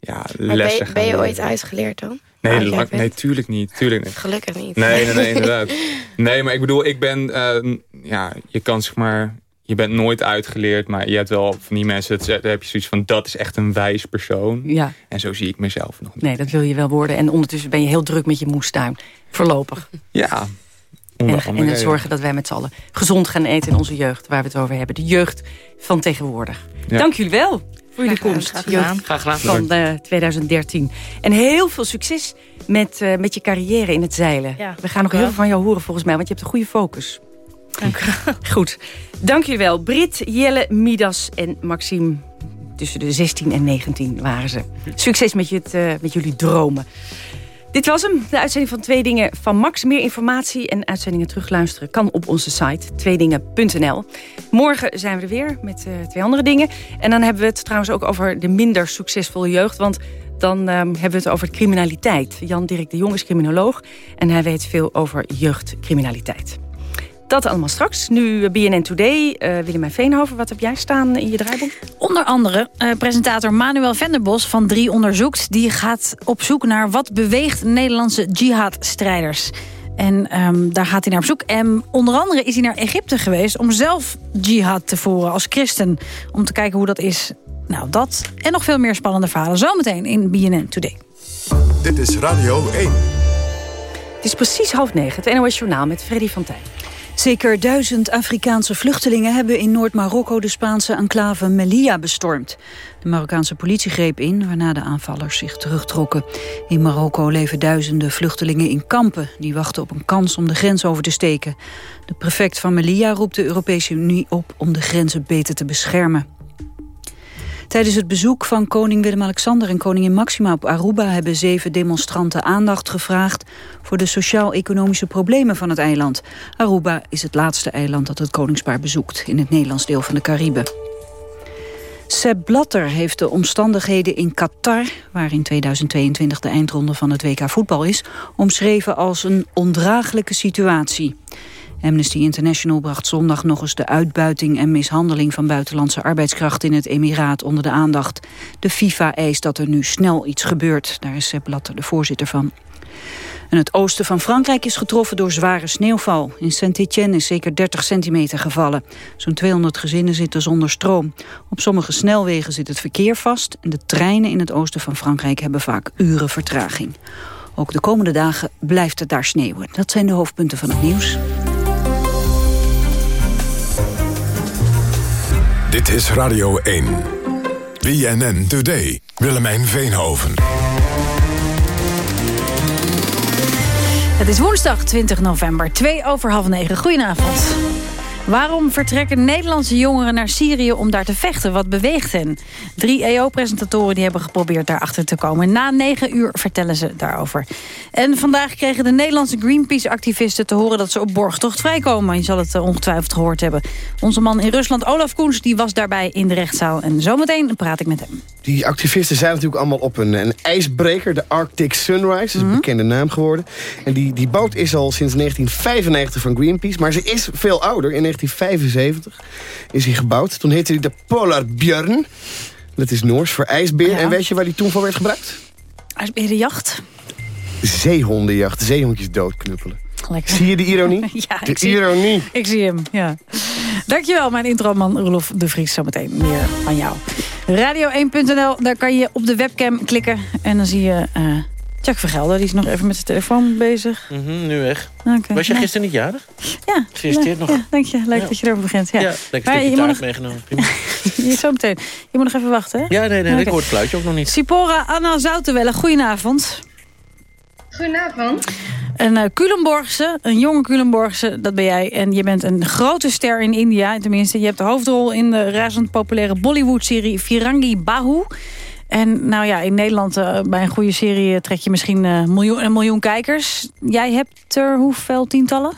ja, Maar lessen ben, gaan ben je ooit uitgeleerd dan? Nee, lang, nee, tuurlijk niet. Tuurlijk niet. Gelukkig niet. Nee, nee, nee, inderdaad. [laughs] Nee, maar ik bedoel, ik ben... eh, ja, je kan zeg maar... Je bent nooit uitgeleerd, maar je hebt wel van die mensen... Dat, daar heb je zoiets van, dat is echt een wijs persoon. Ja. En zo zie ik mezelf nog niet. Nee, dat wil je wel worden. En ondertussen ben je heel druk met je moestuin. Voorlopig. [laughs] Ja, En, en het zorgen dat wij met z'n allen gezond gaan eten in onze jeugd. Waar we het over hebben. De jeugd van tegenwoordig. Ja. Dank jullie wel voor jullie komst. graag gedaan. Jeugd Graag gedaan. van eh, 2013. En heel veel succes met, eh, met je carrière in het zeilen. Ja, we gaan nog heel veel van jou horen volgens mij. Want je hebt een goede focus. Dank. [laughs] Goed. Dank jullie wel. Brit, Jelle, Midas en Maxime. Tussen de 16 en 19 waren ze. Succes met, je, eh, met jullie dromen. Dit was hem, de uitzending van Twee Dingen van Max. Meer informatie en uitzendingen terugluisteren kan op onze site tweedingen.nl. Morgen zijn we er weer met eh, twee andere dingen. En dan hebben we het trouwens ook over de minder succesvolle jeugd. Want dan ehm, hebben we het over criminaliteit. Jan-Dirk de Jong is criminoloog en hij weet veel over jeugdcriminaliteit. Dat allemaal straks. Nu BNN Today. Uh, Willemijn Veenhoven, wat heb jij staan in je draaiboek? Onder andere uh, presentator Manuel Venderbos van Drie Onderzoekt. Die gaat op zoek naar wat beweegt Nederlandse jihad-strijders. En um, daar gaat hij naar op zoek. En onder andere is hij naar Egypte geweest om zelf jihad te voeren als christen. Om te kijken hoe dat is. Nou, dat en nog veel meer spannende verhalen zometeen in BNN Today. Dit is Radio 1. Het is precies half negen, het NOS Journaal met Freddy van Tijn. Zeker duizend Afrikaanse vluchtelingen hebben in Noord-Marokko de Spaanse enclave Melilla bestormd. De Marokkaanse politie greep in, waarna de aanvallers zich terugtrokken. In Marokko leven duizenden vluchtelingen in kampen. Die wachten op een kans om de grens over te steken. De prefect van Melilla roept de Europese Unie op om de grenzen beter te beschermen. Tijdens het bezoek van koning Willem-Alexander en koningin Maxima op Aruba... hebben zeven demonstranten aandacht gevraagd... voor de sociaal-economische problemen van het eiland. Aruba is het laatste eiland dat het koningspaar bezoekt... in het Nederlands deel van de Cariben. Sepp Blatter heeft de omstandigheden in Qatar... waar in 2022 de eindronde van het WK voetbal is... omschreven als een ondraaglijke situatie. Amnesty International bracht zondag nog eens de uitbuiting en mishandeling van buitenlandse arbeidskrachten in het Emiraat onder de aandacht. De FIFA eist dat er nu snel iets gebeurt. Daar is Sepp Blatter de voorzitter van. En het oosten van Frankrijk is getroffen door zware sneeuwval. In Saint-Étienne is zeker 30 centimeter gevallen. Zo'n 200 gezinnen zitten zonder stroom. Op sommige snelwegen zit het verkeer vast... en de treinen in het oosten van Frankrijk hebben vaak uren vertraging. Ook de komende dagen blijft het daar sneeuwen. Dat zijn de hoofdpunten van het nieuws. Dit is Radio 1. BNN Today. Willemijn Veenhoven. Het is woensdag 20 november, 2 over half 9. Goedenavond. Waarom vertrekken Nederlandse jongeren naar Syrië om daar te vechten? Wat beweegt hen? Drie EO-presentatoren hebben geprobeerd daarachter te komen. Na negen uur vertellen ze daarover. En vandaag kregen de Nederlandse Greenpeace-activisten te horen... dat ze op borgtocht vrijkomen. Je zal het eh, ongetwijfeld gehoord hebben. Onze man in Rusland, Olaf Koens, die was daarbij in de rechtszaal. En zometeen praat ik met hem. Die activisten zijn natuurlijk allemaal op een, een ijsbreker. De Arctic Sunrise, dat is een mhm. bekende naam geworden. En die, die boot is al sinds 1995 van Greenpeace. Maar ze is veel ouder. In 1975 is hij gebouwd. Toen heette hij de Polar Björn. Dat is Noors voor ijsbeer. En weet je waar die toen voor werd gebruikt? Ijsberenjacht. Zeehondenjacht. Zeehondjes doodknuppelen. Lekker. Zie je [laughs] de ironie? ja, de ik ironie. Zie, ik zie hem, ja. Dankjewel, mijn introman Roelof de Vries. Zometeen meer van jou. Radio1.nl, daar kan je op de webcam klikken. En dan zie je uh, Chuck Vergelder. Die is nog even met zijn telefoon bezig. Mm -hmm, nu weg. Okay, Was je gisteren niet jarig? Ja. Gefeliciteerd nog. Ja, dank je. Leuk dat je erover begint. Ja, ja lekker maar je nog... meegenomen. [laughs] je zo meteen. Je moet nog even wachten, hè? Ja, nee, nee. Okay. Ik hoor het fluitje ook nog niet. Sipora Anna Zoutenwelle, goedenavond. Goedenavond. Een uh, Culemborgse, een jonge Culemborgse, dat ben jij. En je bent een grote ster in India. Tenminste, je hebt de hoofdrol in de razend populaire Bollywood-serie Firangi Bahu. En nou ja, in Nederland uh, bij een goede serie trek je misschien uh, miljoen, een miljoen kijkers. Jij hebt er hoeveel tientallen?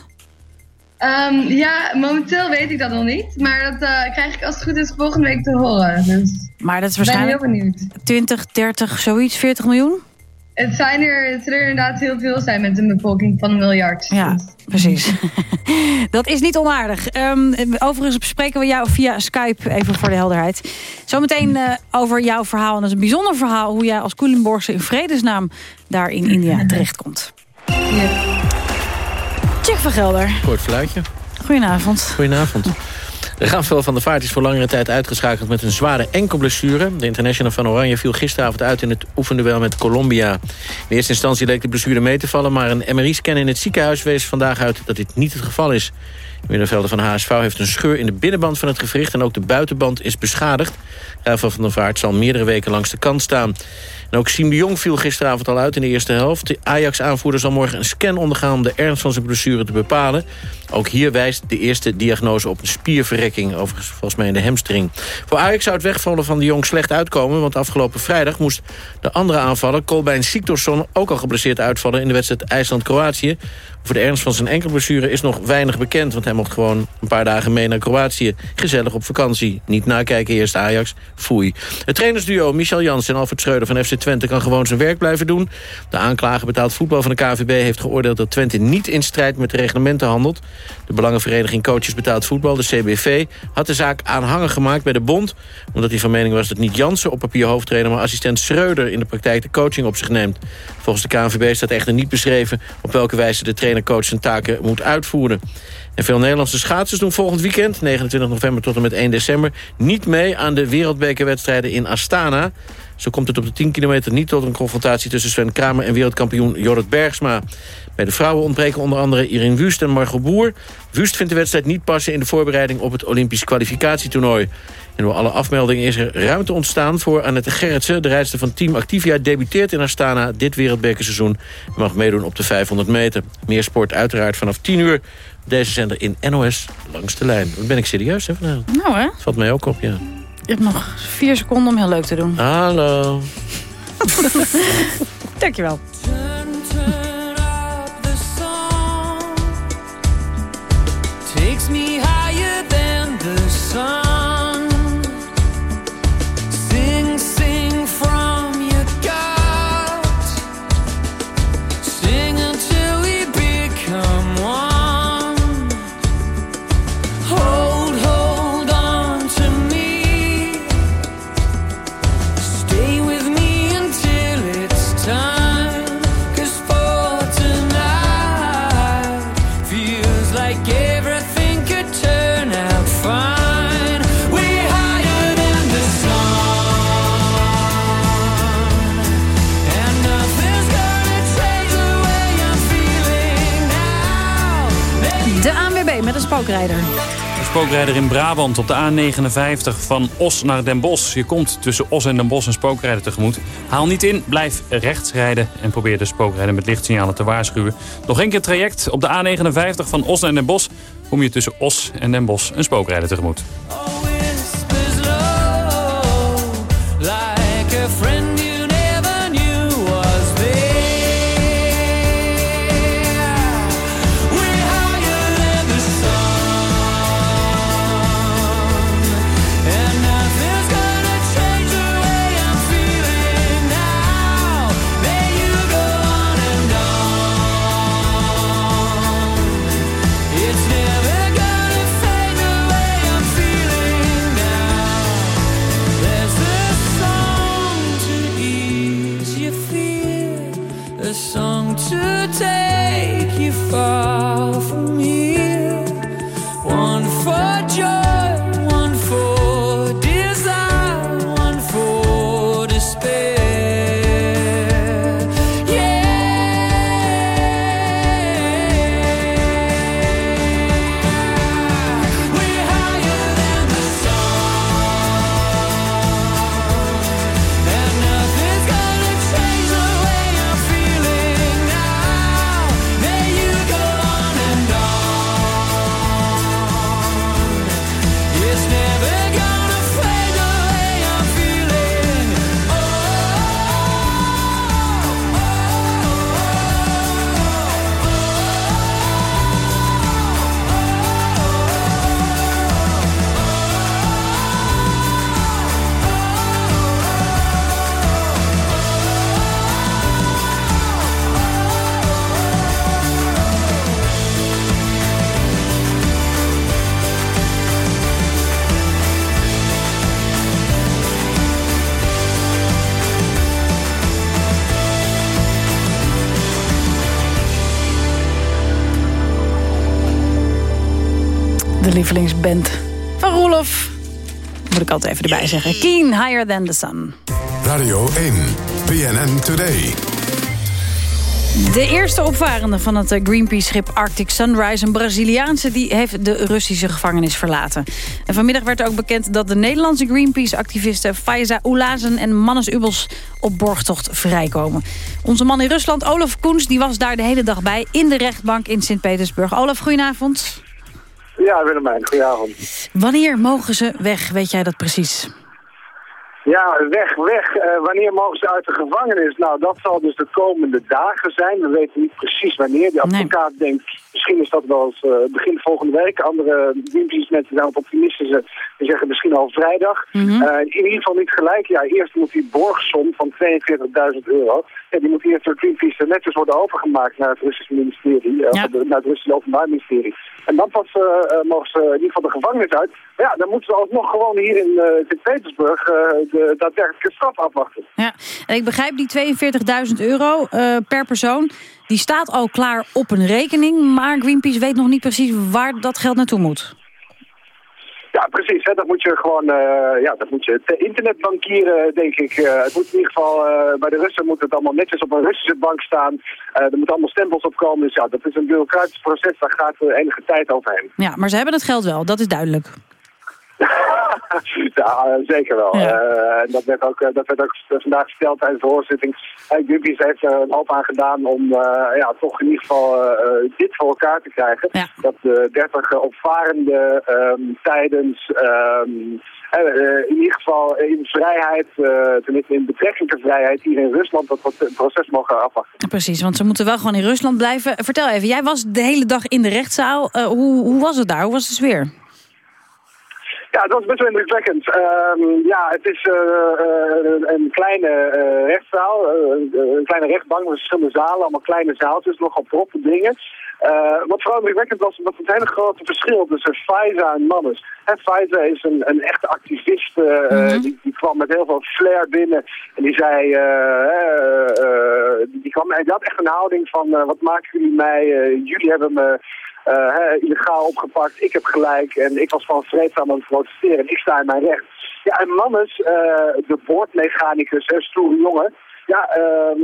Um, ja, momenteel weet ik dat nog niet. Maar dat uh, krijg ik als het goed is volgende week te horen. Dus maar dat is waarschijnlijk ben heel benieuwd. 20, 30, zoiets, 40 miljoen? Het zijn er, het er inderdaad heel veel zijn met een bevolking van een miljard. Ja, dus- precies. [laughs] dat is niet onaardig. Um, overigens bespreken we jou via Skype, even voor de helderheid. Zometeen uh, over jouw verhaal. En dat is een bijzonder verhaal hoe jij als Culemborgse in vredesnaam daar in India terechtkomt. Ja. Check van Gelder. Kort fluitje. Goedenavond. Goedenavond. Rafael van der Vaart is voor langere tijd uitgeschakeld met een zware enkelblessure. De international van Oranje viel gisteravond uit in het oefenduel met Colombia. In eerste instantie leek de blessure mee te vallen... maar een MRI-scan in het ziekenhuis wees vandaag uit dat dit niet het geval is. De middenvelder van HSV heeft een scheur in de binnenband van het gewricht... en ook de buitenband is beschadigd. Rafael van der Vaart zal meerdere weken langs de kant staan. En ook Siem de Jong viel gisteravond al uit in de eerste helft. De Ajax-aanvoerder zal morgen een scan ondergaan... om de ernst van zijn blessure te bepalen. Ook hier wijst de eerste diagnose op een spierverrekking... overigens volgens mij in de hamstring. Voor Ajax zou het wegvallen van de Jong slecht uitkomen... want afgelopen vrijdag moest de andere aanvaller... Kolbein Siktorsson ook al geblesseerd uitvallen... in de wedstrijd IJsland-Kroatië. Over de ernst van zijn enkelblessure is nog weinig bekend... want hij mocht gewoon Een paar dagen mee naar Kroatië. Gezellig op vakantie. Niet nakijken, eerst Ajax. Foei. Het trainersduo Michel Jans en Alfred Schreuder van FC Twente... kan gewoon zijn werk blijven doen. De aanklager betaald voetbal van de KVB heeft geoordeeld... dat Twente niet in strijd met de reglementen handelt. De Belangenvereniging Coaches Betaald Voetbal, de CBV... had de zaak aanhangig gemaakt bij de bond... omdat hij van mening was dat niet Jansen op papier hoofdtrainer... maar assistent Schreuder in de praktijk de coaching op zich neemt. Volgens de KNVB staat echter niet beschreven... op welke wijze de trainercoach zijn taken moet uitvoeren. En veel Nederlandse schaatsers doen volgend weekend... 29 november tot en met 1 december... niet mee aan de wereldbekerwedstrijden in Astana... Zo komt het op de 10 kilometer niet tot een confrontatie tussen Sven Kramer en wereldkampioen Jorrit Bergsma. Bij de vrouwen ontbreken onder andere Irene Wust en Margot Boer. Wust vindt de wedstrijd niet passen in de voorbereiding op het Olympisch kwalificatietoernooi. En door alle afmeldingen is er ruimte ontstaan voor Annette Gerritsen. De rijdster van Team Activia debuteert in Astana dit wereldbekerseizoen. En mag meedoen op de 500 meter. Meer sport uiteraard vanaf 10 uur. Deze zender in NOS langs de lijn. Dan ben ik serieus hè vanavond. Nou hè? Dat valt mij ook op, ja. Je hebt nog vier seconden om heel leuk te doen. Hallo. [laughs] Dankjewel. Takes me higher than the sun. In Brabant op de A59 van Os naar Den Bosch. Je komt tussen Os en Den Bosch een spookrijder tegemoet. Haal niet in, blijf rechts rijden en probeer de spookrijder met lichtsignalen te waarschuwen. Nog één keer traject. Op de A59 van Os naar Den Bosch kom je tussen Os en Den Bosch een spookrijder tegemoet. Lievelingsband van Roelof. Moet ik altijd even erbij zeggen. Keen, Higher Than The Sun. Radio 1, BNN Today. De eerste opvarende van het eh, Greenpeace-schip Arctic Sunrise... een Braziliaanse, die heeft de Russische gevangenis verlaten. En vanmiddag werd ook bekend dat de Nederlandse Greenpeace-activisten... Faiza Oelazen en Mannes Ubels op borgtocht vrijkomen. Onze man in Rusland, Olaf Koens, die was daar de hele dag bij... in de rechtbank in Sint-Petersburg. Olaf, goedenavond. Ja, Willemijn, goedenavond. Wanneer mogen ze weg, weet jij dat precies? Ja, weg, weg. Eh, wanneer mogen ze uit de gevangenis? Nou, dat zal dus de komende dagen zijn. We weten niet precies wanneer. De advocaat denkt misschien is dat wel eens eh, begin volgende week. Andere Greenpeace mensen zijn wat optimistische. Die zeggen misschien al vrijdag. Eh, in ieder geval niet gelijk. Ja, eerst moet die borgsom van 42.000 euro... Ja, die moet eerst door Greenpeace netjes worden overgemaakt naar het Russische ministerie. eh, of naar het Russische Openbaar Ministerie. En dan pas eh, eh, mogen ze in ieder geval de gevangenis uit. Maar ja, dan moeten ze alsnog gewoon hier in uh, Sint-Petersburg uh, de daadwerkelijke straf afwachten. Ja, en ik begrijp die 42.000 euro uh, per persoon. Die staat al klaar op een rekening. Maar Greenpeace weet nog niet precies waar dat geld naartoe moet. Ja, precies. Hè. Dat moet je gewoon, uh, ja, dat moet je te internetbankieren, denk ik. Uh, het moet in ieder geval, uh, bij de Russen moet het allemaal netjes op een Russische bank staan. er moeten allemaal stempels op komen. Dus ja, dat is een bureaucratisch proces, daar gaat enige tijd overheen. Ja, maar ze hebben het geld wel, dat is duidelijk. [laughs] ja, zeker wel. Ja. Uh, dat, werd ook, dat werd ook vandaag gesteld tijdens de hoorzitting. Greenpeace heeft er een hoop aan gedaan om uh, ja, toch in ieder geval dit voor elkaar te krijgen. Ja. Dat de 30 opvarenden um, tijdens... Um, in ieder geval in vrijheid, tenminste in betrekkelijke vrijheid, hier in Rusland dat proces mogen afwachten. Precies, want ze moeten wel gewoon in Rusland blijven. Vertel even, jij was de hele dag in de rechtszaal. hoe, hoe was het daar? Hoe was de sfeer? Ja, het was best wel indrukwekkend. Um, ja, het is uh, uh, een kleine uh, rechtszaal, een kleine rechtbank met verschillende zalen, allemaal kleine zaaltjes, nogal proppe dingen. wat vooral indrukwekkend was, was het hele grote verschil tussen Faiza en Mannes. Faiza is een, een echte activist, mm -hmm. die, die, kwam met heel veel flair binnen en die zei, die, kwam, die had echt een houding van, wat maken jullie mij, jullie hebben me... He, illegaal opgepakt, ik heb gelijk en ik was van vreedzaam aan het protesteren en ik sta in mijn recht. Ja, en Mannes, uh, de boordmechanicus, een stoere jongen, ja, uh,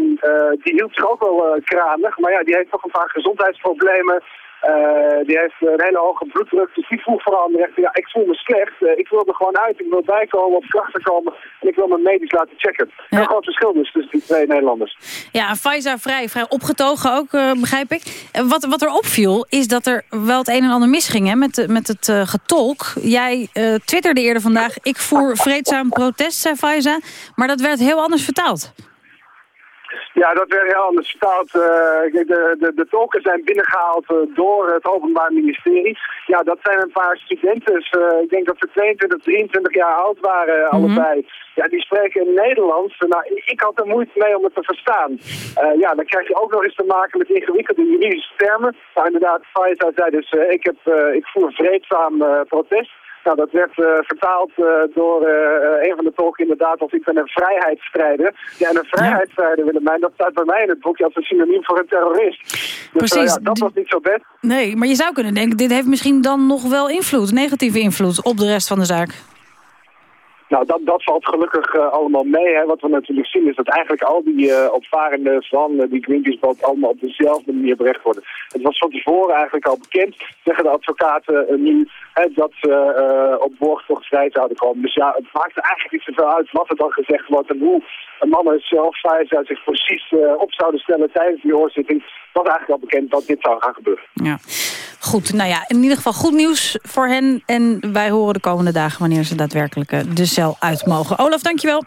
die hield zich ook wel kranig, maar ja, die heeft toch een paar gezondheidsproblemen. Uh, die heeft een hele hoge bloeddruk, dus die vroeg vooral aan de rechter, ja, ik voel me slecht, uh, ik wil er gewoon uit, ik wil bijkomen, op krachten komen en ik wil me medisch laten checken. Ja. Een groot verschil dus tussen die twee Nederlanders. Ja, Pfizer vrij, vrij opgetogen ook, begrijp ik. Wat, wat er opviel, is dat er wel het een en ander misging hè, met, met het getolk. Jij twitterde eerder vandaag, ik voer vreedzaam protest, zei Pfizer, maar dat werd heel anders vertaald. Ja, dat werd heel anders vertaald. Uh, de, de, de tolken zijn binnengehaald uh, door het Openbaar Ministerie. Ja, dat zijn een paar studenten. Uh, ik denk dat ze 22, 23 jaar oud waren, mm -hmm. allebei. Ja, die spreken in Nederlands. Nou, ik had er moeite mee om het te verstaan. ja, dan krijg je ook nog eens te maken met ingewikkelde juridische termen. Nou, inderdaad, Faiza zei dus, ik, heb, ik voer vreedzaam protest. Nou, dat werd uh, vertaald uh, door uh, een van de tolken inderdaad als ik ben een vrijheidsstrijder. Ja, en een vrijheidsstrijder, Willemijn, dat staat bij mij in het boekje als een synoniem voor een terrorist. Dus Precies. ja, dat was niet zo best. Nee, maar je zou kunnen denken, dit heeft misschien dan nog wel invloed, negatieve invloed op de rest van de zaak. Nou, dat, dat valt gelukkig uh, allemaal mee. Hè. Wat we natuurlijk zien is dat eigenlijk al die uh, opvarenden van uh, die Greenpeace-boot allemaal op dezelfde manier berecht worden. Het was van tevoren eigenlijk al bekend, zeggen de advocaten nu, hè, dat ze op borgtocht vrij zouden komen. Dus ja, het maakt eigenlijk niet zoveel uit wat er dan gezegd wordt en hoe mannen zelf zou zich precies op zouden stellen tijdens die hoorzitting. was eigenlijk al bekend dat dit zou gaan gebeuren. Ja. Goed, nou ja, in ieder geval goed nieuws voor hen. En wij horen de komende dagen wanneer ze daadwerkelijk de cel uit mogen. Olaf, dankjewel.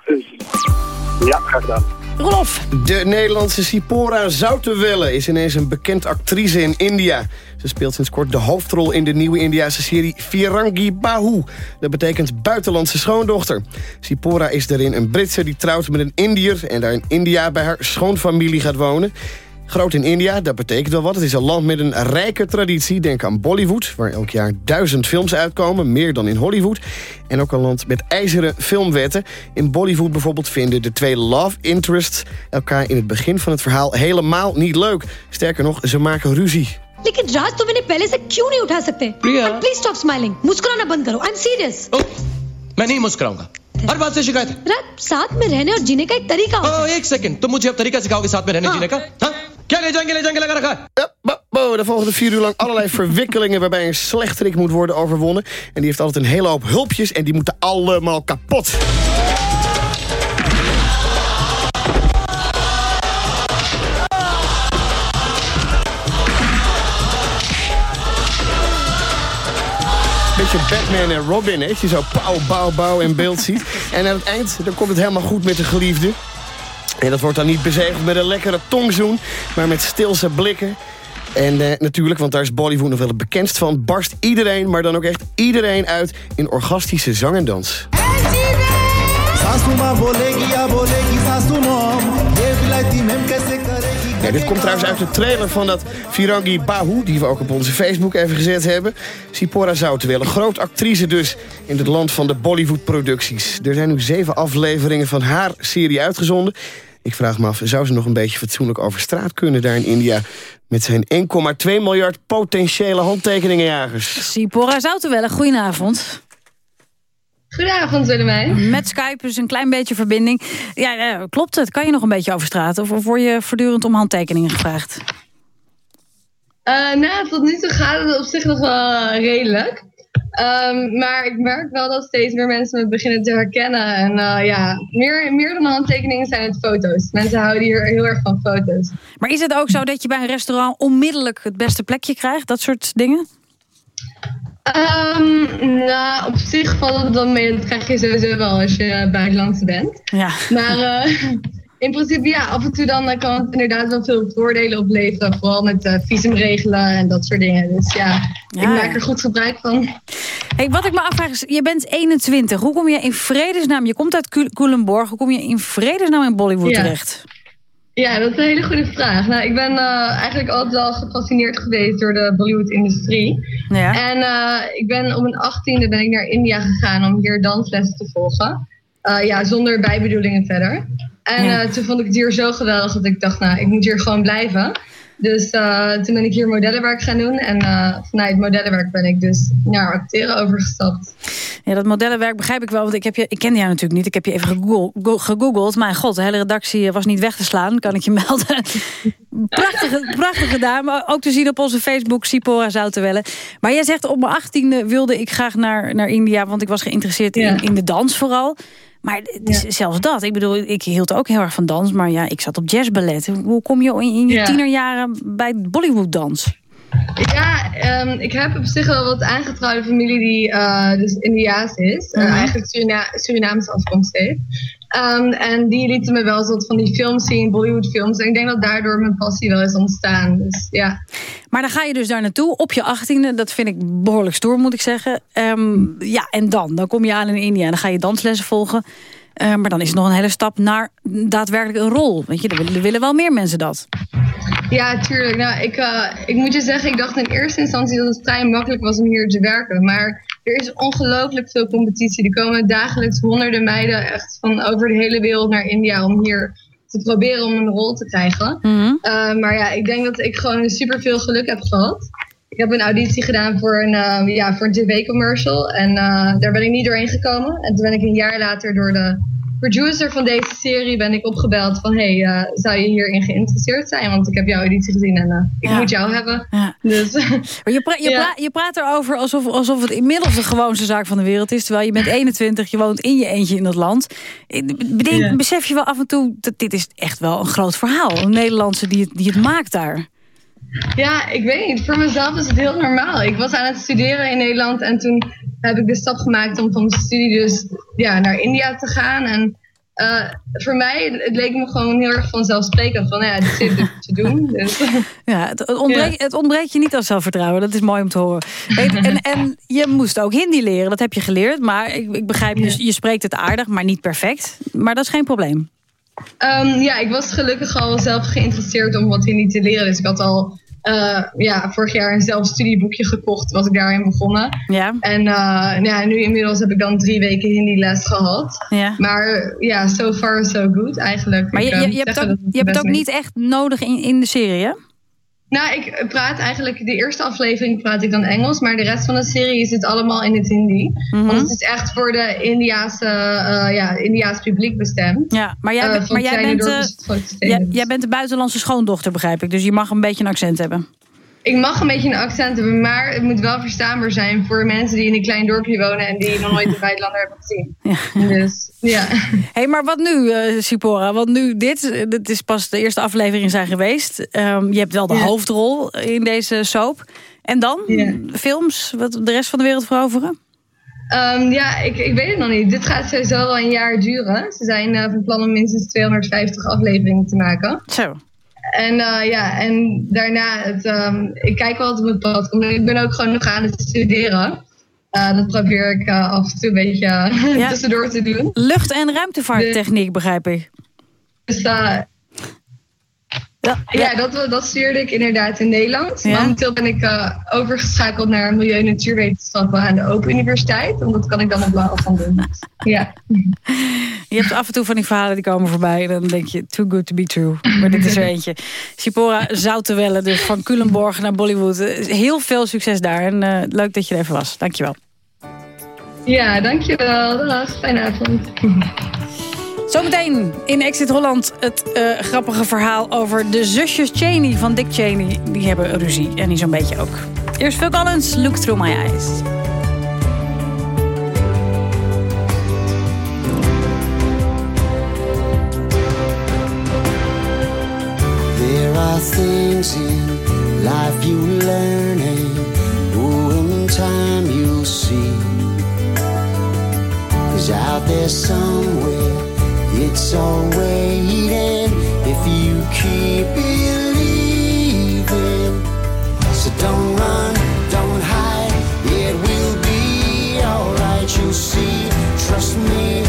Ja, graag gedaan. Rolof. De Nederlandse Sipora Zoutenwelle is ineens een bekend actrice in India. Ze speelt sinds kort de hoofdrol in de nieuwe Indiase serie Firangi Bahu. Dat betekent buitenlandse schoondochter. Sipora is daarin een Britse die trouwt met een Indiër... en daar in India bij haar schoonfamilie gaat wonen. Groot in India, dat betekent wel wat. Het is een land met een rijke traditie. Denk aan Bollywood, waar elk jaar duizend films uitkomen. Meer dan in Hollywood. En ook een land met ijzeren filmwetten. In Bollywood bijvoorbeeld vinden de twee love interests... elkaar in het begin van het verhaal helemaal niet leuk. Sterker nog, ze maken ruzie. लेकिन राज तुम इन्हें पहले से क्यों नहीं उठा सकते प्रिया please stop smiling मुस्कुराना बंद करो आई एम सीरियस मैं नहीं मुस्कुराऊंगा हर बात से शिकायत है राज साथ में रहने और जीने का एक तरीका होता ओ, एक सेकंड तुम मुझे अब तरीका सिखाओगे साथ में रहने जीने का हाँ? Jangele, jangele, jangele. De volgende vier uur lang allerlei [laughs] verwikkelingen... waarbij een slechterik moet worden overwonnen. En die heeft altijd een hele hoop hulpjes en die moeten allemaal kapot. beetje Batman en Robin, hè? je zo pauw, pauw, pauw in beeld ziet. En aan het eind dan komt het helemaal goed met de geliefde. En dat wordt dan niet bezegeld met een lekkere tongzoen... maar met stilse blikken. En eh, natuurlijk, want daar is Bollywood nog wel het bekendst van... barst iedereen, maar dan ook echt iedereen uit in orgastische zang en dans. Dit komt trouwens uit de trailer van dat Virangi Bahu... die we ook op onze Facebook even gezet hebben. Sipora Zoutewelle, groot actrice dus in het land van de Bollywood-producties. Er zijn nu zeven afleveringen van haar serie uitgezonden. Ik vraag me af, zou ze nog een beetje fatsoenlijk over straat kunnen daar in India... met zijn 1,2 miljard potentiële handtekeningenjagers? Sipora Zoutenwelle, goedenavond. Goedenavond Willemijn. Met Skype dus een klein beetje verbinding. Ja, ja, klopt het? Kan je nog een beetje over straat? Of, of word je voortdurend om handtekeningen gevraagd? Uh, nou, tot nu toe gaat het op zich nog wel redelijk. Um, maar ik merk wel dat steeds meer mensen me beginnen te herkennen. En uh, ja, meer, meer dan handtekeningen zijn het foto's. Mensen houden hier heel erg van foto's. Maar is het ook zo dat je bij een restaurant onmiddellijk het beste plekje krijgt? Dat soort dingen? Um, nou, op zich valt het dan mee. Dat krijg je sowieso wel als je buitenlandse bent. Ja. Maar uh, in principe, ja, af en toe dan kan het inderdaad wel veel voordelen opleveren. Vooral met uh, visumregelen en dat soort dingen. Dus ja, Ja, ik maak er goed gebruik van. Hey, wat ik me afvraag is, je bent 21. Hoe kom je in vredesnaam, je komt uit Cul- Culemborg, hoe kom je in vredesnaam in Bollywood Ja. terecht? Ja, dat is een hele goede vraag. Nou, ik ben uh, eigenlijk altijd wel gefascineerd geweest door de Bollywood-industrie. Ja. En uh, ik ben op mijn achttiende ben ik naar India gegaan om hier danslessen te volgen. Uh, ja, zonder bijbedoelingen verder. En Ja. uh, toen vond ik het hier zo geweldig dat ik dacht, nou, ik moet hier gewoon blijven. Dus uh, toen ben ik hier modellenwerk gaan doen. En uh, vanuit modellenwerk ben ik dus naar acteren overgestapt. Ja, dat modellenwerk begrijp ik wel, want ik, heb je, ik kende jou natuurlijk niet. Ik heb je even gegoogeld, go- gegoogeld. Mijn god, de hele redactie was niet weg te slaan, kan ik je [laughs] melden. prachtige, prachtige dame, ook te zien op onze Facebook, Sipora Zoutenwelle. Maar jij zegt, op mijn achttiende wilde ik graag naar, naar India... want ik was geïnteresseerd in, in de dans vooral. Maar het is zelfs dat, ik bedoel, ik hield ook heel erg van dans... maar ja, ik zat op jazzballet. Hoe kom je in, in je Ja. tienerjaren bij Bollywood-dans? Ja, ehm, ik heb op zich wel wat aangetrouwde familie die uh, dus Indiaas is. Uh, Mhm. eigenlijk Surina Surinaamse afkomst heeft. Um, en die lieten me wel wat van die films zien, Bollywood films. En ik denk dat daardoor mijn passie wel is ontstaan. Dus ja. Maar dan ga je dus daar naartoe op je achttiende. Dat vind ik behoorlijk stoer, moet ik zeggen. Ehm, ja, en dan? Dan kom je aan in India en dan ga je danslessen volgen. Eh, maar dan is het nog een hele stap naar daadwerkelijk een rol. Weet je, er willen, er willen wel meer mensen dat. Ja, tuurlijk. Nou, ik, uh, ik moet je zeggen, ik dacht in eerste instantie dat het vrij makkelijk was om hier te werken. Maar er is ongelooflijk veel competitie. Er komen dagelijks honderden meiden echt van over de hele wereld naar India om hier te proberen om een rol te krijgen. Mhm. Uh, maar ja, ik denk dat ik gewoon super veel geluk heb gehad. Ik heb een auditie gedaan voor een, uh, ja, voor een tv-commercial. En uh, daar ben ik niet doorheen gekomen. En toen ben ik een jaar later door de producer van deze serie ben ik opgebeld van... hey, uh, zou je hierin geïnteresseerd zijn? Want ik heb jouw auditie gezien en uh, ik Ja. moet jou hebben. Ja. Dus, [laughs] Maar je, pra je, Ja. pra je praat erover alsof, alsof het inmiddels de gewoonste zaak van de wereld is. Terwijl je bent [laughs] 21, je woont in je eentje in dat land. Eh, Bedenk. Besef je wel af en toe, dat dit is echt wel een groot verhaal. Een Nederlandse die het, die het maakt daar. Ja, ik weet niet. Voor mezelf is het heel normaal. Ik was aan het studeren in Nederland en toen heb ik de stap gemaakt om van mijn studie dus ja, naar India te gaan. En uh, voor mij, het leek me gewoon heel erg vanzelfsprekend van ja, dit zit [laughs] te doen. Dus. Ja, het, ontbreekt, het ontbreekt je niet aan zelfvertrouwen. Dat is mooi om te horen. Weet, en, en je moest ook Hindi leren. Dat heb je geleerd. Maar ik, ik begrijp, je, je spreekt het aardig, maar niet perfect. Maar dat is geen probleem. Um, ja, ik was gelukkig al zelf geïnteresseerd om wat Hindi te leren. Dus ik had al uh, ja, vorig jaar een zelfstudieboekje gekocht. Was ik daarin begonnen. Ja. En uh, ja, nu inmiddels heb ik dan drie weken Hindi les gehad. Ja. Maar ja, so far so good eigenlijk. Maar je, je, um, je hebt, ook, het je hebt ook niet echt nodig in, in de serie, hè? Nou, ik praat eigenlijk, de eerste aflevering praat ik dan Engels, maar de rest van de serie is het allemaal in het Hindi. Mhm. Want het is echt voor de Indiaanse, uh, ja, Indiaas publiek bestemd. Ja, maar jij, Uh, bent- maar bent, eh, grote steden. jij, jij bent de buitenlandse schoondochter, begrijp ik. Dus je mag een beetje een accent hebben. Ik mag een beetje een accent hebben, maar het moet wel verstaanbaar zijn voor mensen die in een klein dorpje wonen en die nog nooit een buitenlander hebben gezien. [laughs] Dus ja. Hé, hey, maar wat nu, eh Sipora? Want nu, dit, eh, dit is pas de eerste aflevering zijn geweest. Um, je hebt wel de Ja. hoofdrol in deze soap. En dan? Ja. Films? Wat de rest van de wereld veroveren? Um, ja, ik, ik weet het nog niet. Dit gaat sowieso wel een jaar duren. Ze zijn uh, van plan om minstens 250 afleveringen te maken. Zo. En eh, ja, en daarna, het, ehm, ik kijk wel wat op mijn pad komt. Ik ben ook gewoon nog aan het studeren. Eh, dat probeer ik eh, af en toe een beetje [laughs] tussendoor te doen. Lucht- en ruimtevaarttechniek, begrijp ik. Dus uh, ja, dat, dat stuurde ik inderdaad in Nederland. Momenteel ben ik uh, overgeschakeld naar milieu- en natuurwetenschappen aan de Open Universiteit. En dat kan ik dan op blauw gaan doen. ja. Je hebt af en toe van die verhalen die komen voorbij. En dan denk je, too good to be true. Maar dit is er eentje. Sipora Zoutenwelle, dus van Culemborg naar Bollywood. Heel veel succes daar. En uh, leuk dat je er even was. Dankjewel. Ja, dankjewel. Dag, fijne avond. Zometeen in Exit Holland het uh, grappige verhaal over de zusjes Cheney van Dick Cheney. Die hebben ruzie en die zo'n beetje ook. Eerst Phil Collins, Look Through My Eyes. There are things in life you learn and time you'll see. Out there it's all waiting if you keep believing. So don't run, don't hide, it will be alright. You'll see, trust me,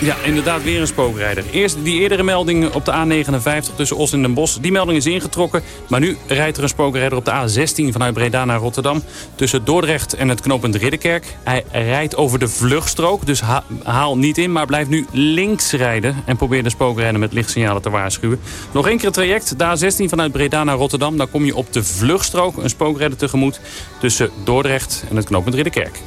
Ja, inderdaad weer een spookrijder. Eerst die eerdere melding op de A59 tussen Os en Den Bosch. Die melding is ingetrokken, maar nu rijdt er een spookrijder op de A16 vanuit Breda naar Rotterdam. Tussen Dordrecht en het knooppunt Ridderkerk. Hij rijdt over de vluchtstrook, dus ha- haal niet in, maar blijft nu links rijden. En probeer de spookrijder met lichtsignalen te waarschuwen. Nog één keer het traject, de A16 vanuit Breda naar Rotterdam. Dan kom je op de vluchtstrook een spookrijder tegemoet tussen Dordrecht en het knooppunt Ridderkerk.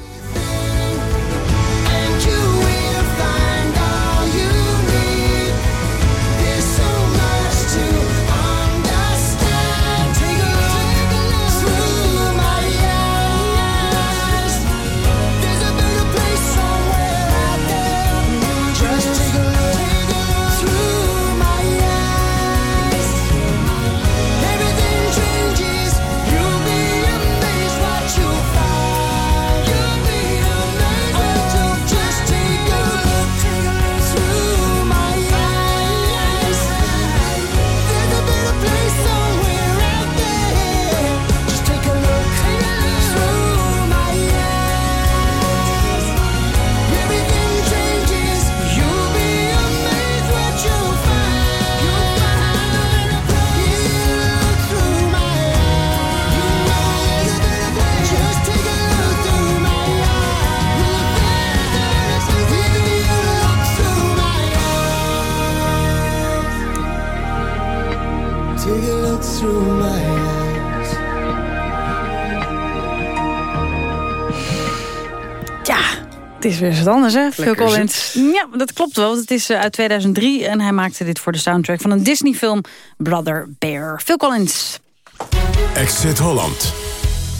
Is weer eens wat anders, hè? Phil Collins. Ja, dat klopt wel. want Het is eh, uit 2003 en hij maakte dit voor de soundtrack van een Disney-film Brother Bear. Phil Collins. Exit Holland.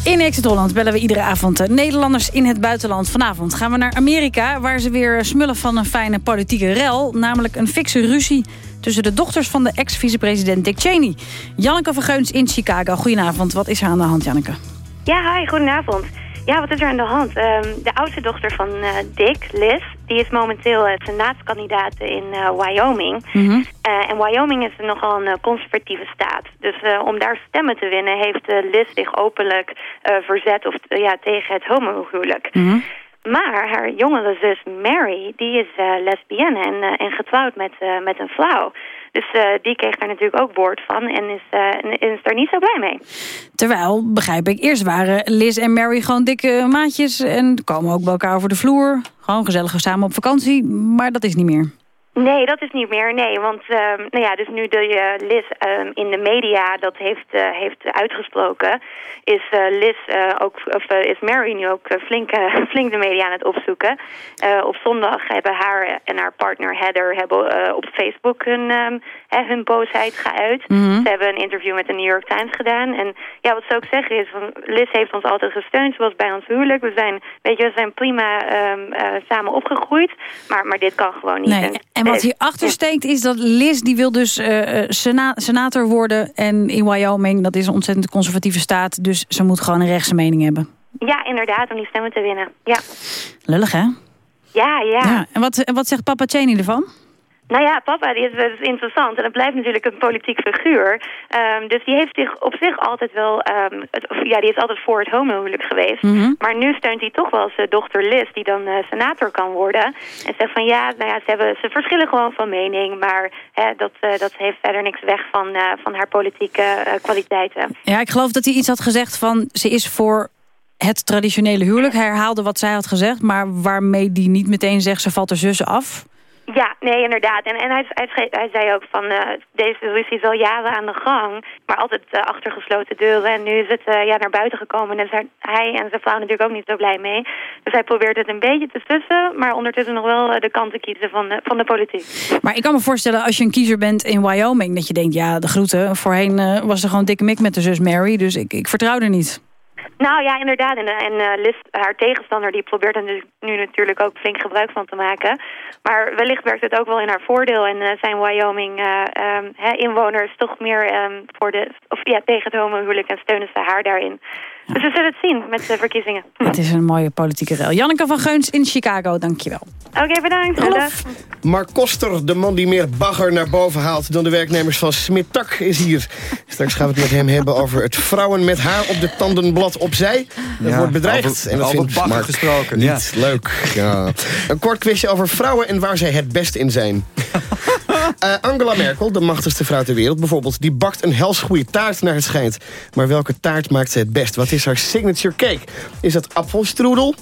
In Exit Holland bellen we iedere avond eh, Nederlanders in het buitenland. Vanavond gaan we naar Amerika, waar ze weer smullen van een fijne politieke rel. Namelijk een fikse ruzie tussen de dochters van de ex-vicepresident Dick Cheney. Janneke Vergeuns in Chicago. Goedenavond, wat is er aan de hand, Janneke? Ja, hi, goedenavond. Ja, wat is er aan de hand? Ehm, de oudste dochter van eh, Dick, Liz, die is momenteel uh, senaatskandidaat in uh, Wyoming. Mhm. En Wyoming is nogal een conservatieve staat. Dus om daar stemmen te winnen heeft Liz zich openlijk verzet of, ja, tegen het homohuwelijk. Mhm. Maar haar jongere zus Mary, die is lesbienne en, en getrouwd met, met een vrouw. Dus die kreeg daar natuurlijk ook woord van en is, uh, is daar niet zo blij mee. Terwijl, begrijp ik, eerst waren Liz en Mary gewoon dikke maatjes... en komen ook bij elkaar over de vloer. Gewoon gezellig samen op vakantie, maar dat is niet meer. Nee, dat is niet meer. Nee, want uh, nou ja, dus nu de uh, Liz uh, in de media dat heeft, heeft uitgesproken, is Liz ook, of is Mary nu ook flink, [laughs] flink de media aan het opzoeken. op zondag hebben haar en haar partner Heather hebben op Facebook hun, um, hun boosheid geuit. Mhm. Ze hebben een interview met de New York Times gedaan. En ja, wat ze ook zeggen is, van, Liz heeft ons altijd gesteund, zoals bij ons huwelijk. We zijn, weet je, we zijn prima um, samen opgegroeid, maar, maar dit kan gewoon niet. Nee. En wat hierachter steekt is dat Liz die wil dus uh, sena senator worden. En in Wyoming, dat is een ontzettend conservatieve staat. Dus ze moet gewoon een rechtse mening hebben. Ja, inderdaad, om die stemmen te winnen. Ja. Lullig, hè? Ja, ja. ja. En, wat, en wat zegt papa Cheney ervan? Nou ja, papa die is, interessant en dat blijft natuurlijk een politiek figuur. Um, dus die heeft zich op zich altijd wel, um, het, ja, die is altijd voor het homohuwelijk geweest. Mm -hmm. Maar nu steunt hij toch wel zijn dochter Liz, die dan uh, senator kan worden. En zegt van ja, nou ja, ze, hebben, ze verschillen gewoon van mening, maar hè, dat, uh, dat heeft verder niks weg van, uh, van haar politieke kwaliteiten. Ja, ik geloof dat hij iets had gezegd van ze is voor het traditionele huwelijk. Hij herhaalde wat zij had gezegd, maar waarmee die niet meteen zegt ze valt er zussen af. Ja, nee, inderdaad. En, en hij, hij, hij zei ook van, uh, deze ruzie is al jaren aan de gang, maar altijd uh, achter gesloten deuren. En nu is het uh, ja, naar buiten gekomen en is hij en zijn vrouw natuurlijk ook niet zo blij mee. Dus hij probeert het een beetje te sussen, maar ondertussen nog wel de kant te kiezen van de, van de politiek. Maar ik kan me voorstellen, als je een kiezer bent in Wyoming, dat je denkt, ja, de groeten. Voorheen was er gewoon dikke mik met de zus Mary, dus ik, ik vertrouw er niet. Nou ja, inderdaad. En, en uh, Liz, haar tegenstander, die probeert er nu, nu natuurlijk ook flink gebruik van te maken. Maar wellicht werkt het ook wel in haar voordeel. En uh, zijn Wyoming-inwoners um, toch meer um, voor de, of, ja, tegen het homohuwelijk en steunen ze haar daarin. Dus we zullen het zien met de verkiezingen. [laughs] Het is een mooie politieke rel. Janneke van Geuns in Chicago, dankjewel. Oké, okay, bedankt. Mark Koster, de man die meer bagger naar boven haalt... dan de werknemers van Smittak, is hier. Straks gaan we het met hem hebben over het vrouwen met haar op de tandenblad opzij. Dat Ja, wordt bedreigd. over- en dat over vindt bagger Mark gesproken, niet leuk. Ja. Een kort quizje over vrouwen en waar zij het best in zijn. [laughs] Eh, Angela Merkel, de machtigste vrouw ter wereld bijvoorbeeld... die bakt een hels goede taart naar het schijnt. Maar welke taart maakt ze het best? Wat is haar signature cake? Is dat appelstroedel,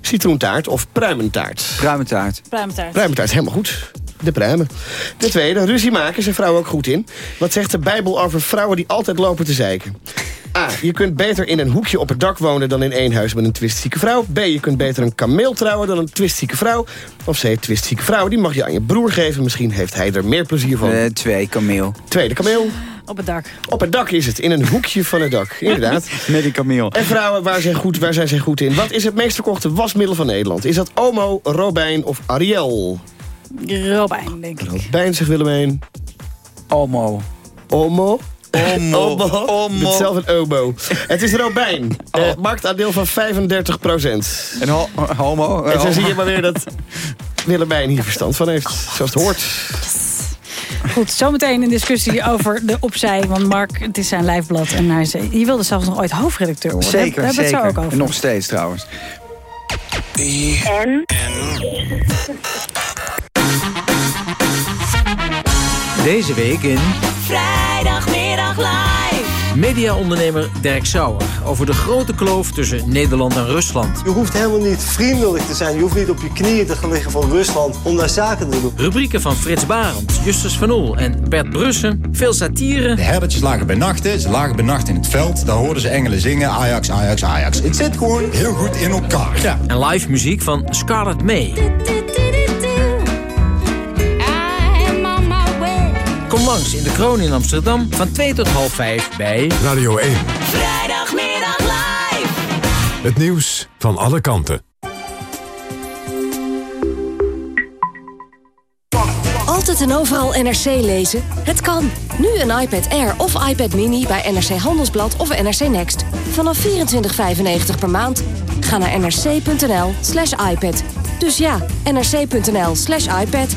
citroentaart of pruimentaart? Pruimentaart. Pruimentaart. Pruimentaart, helemaal goed. De pruimen. De tweede, ruzie maken zijn vrouwen ook goed in. Wat zegt de Bijbel over vrouwen die altijd lopen te zeiken? A. Je kunt beter in een hoekje op het dak wonen dan in één huis met een twistzieke vrouw. B. Je kunt beter een kameel trouwen dan een twistzieke vrouw. Of C. Twistzieke vrouw, die mag je aan je broer geven. Misschien heeft hij er meer plezier van. Eh, twee, kameel. Tweede kameel. Op het dak. Op het dak is het, in een hoekje van het dak. Inderdaad. [laughs] Met een kameel. En vrouwen, waar zijn, goed, waar zijn zij goed in? Wat is het meest verkochte wasmiddel van Nederland? Is dat Omo, Robijn of Ariel? Robijn, denk ik. Robijn, zegt Willemijn. Omo. Omo? Omo. [laughs] Omo. Omo. Met zelf een obo. Het is Robijn. [laughs] Eh, marktaandeel van 35 procent. En ho homo. En zo homo. zie je maar weer dat [laughs] Willemijn hier verstand van heeft. Zoals het hoort. Goed, zometeen een discussie over de opzij. Want Mark, het is zijn lijfblad. En hij zei, je wilde zelfs nog ooit hoofdredacteur worden. Zeker, Daar hebben we zeker. het zo ook over. En nog steeds trouwens. En? Deze week in Vrijdagmiddag live. mediaondernemer Dirk Sauer... over de grote kloof tussen Nederland en Rusland. Je hoeft helemaal niet vriendelijk te zijn. Je hoeft niet op je knieën te gaan liggen voor Rusland om daar zaken te doen. Rubrieken van Frits Barend, Justus van Oel en Bert Brussen. Veel satire. De herdertjes lagen bij nachten, ze lagen bij nacht in het veld. Daar hoorden ze engelen zingen, Ajax, Ajax, Ajax. Het zit gewoon heel goed in elkaar. Ja, en live muziek van Scarlett May. Kom langs in de Kroon in Amsterdam van 2 tot half 5 bij... Radio 1. Vrijdagmiddag live. Het nieuws van alle kanten. Altijd en overal NRC lezen? Het kan. Nu een iPad Air of iPad Mini bij NRC Handelsblad of NRC Next. Vanaf 24,95 per maand. Ga naar nrc.nl slash iPad. Dus ja, nrc.nl slash iPad.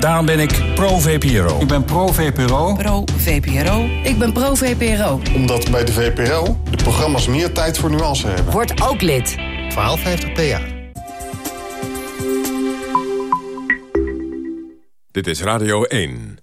Daarom ben ik pro-VPRO. Ik ben pro-VPRO. Pro-VPRO. Ik ben pro-VPRO. Omdat bij de VPRO de programma's meer tijd voor nuance hebben. Word ook lid. 1250 PA. Dit is Radio 1.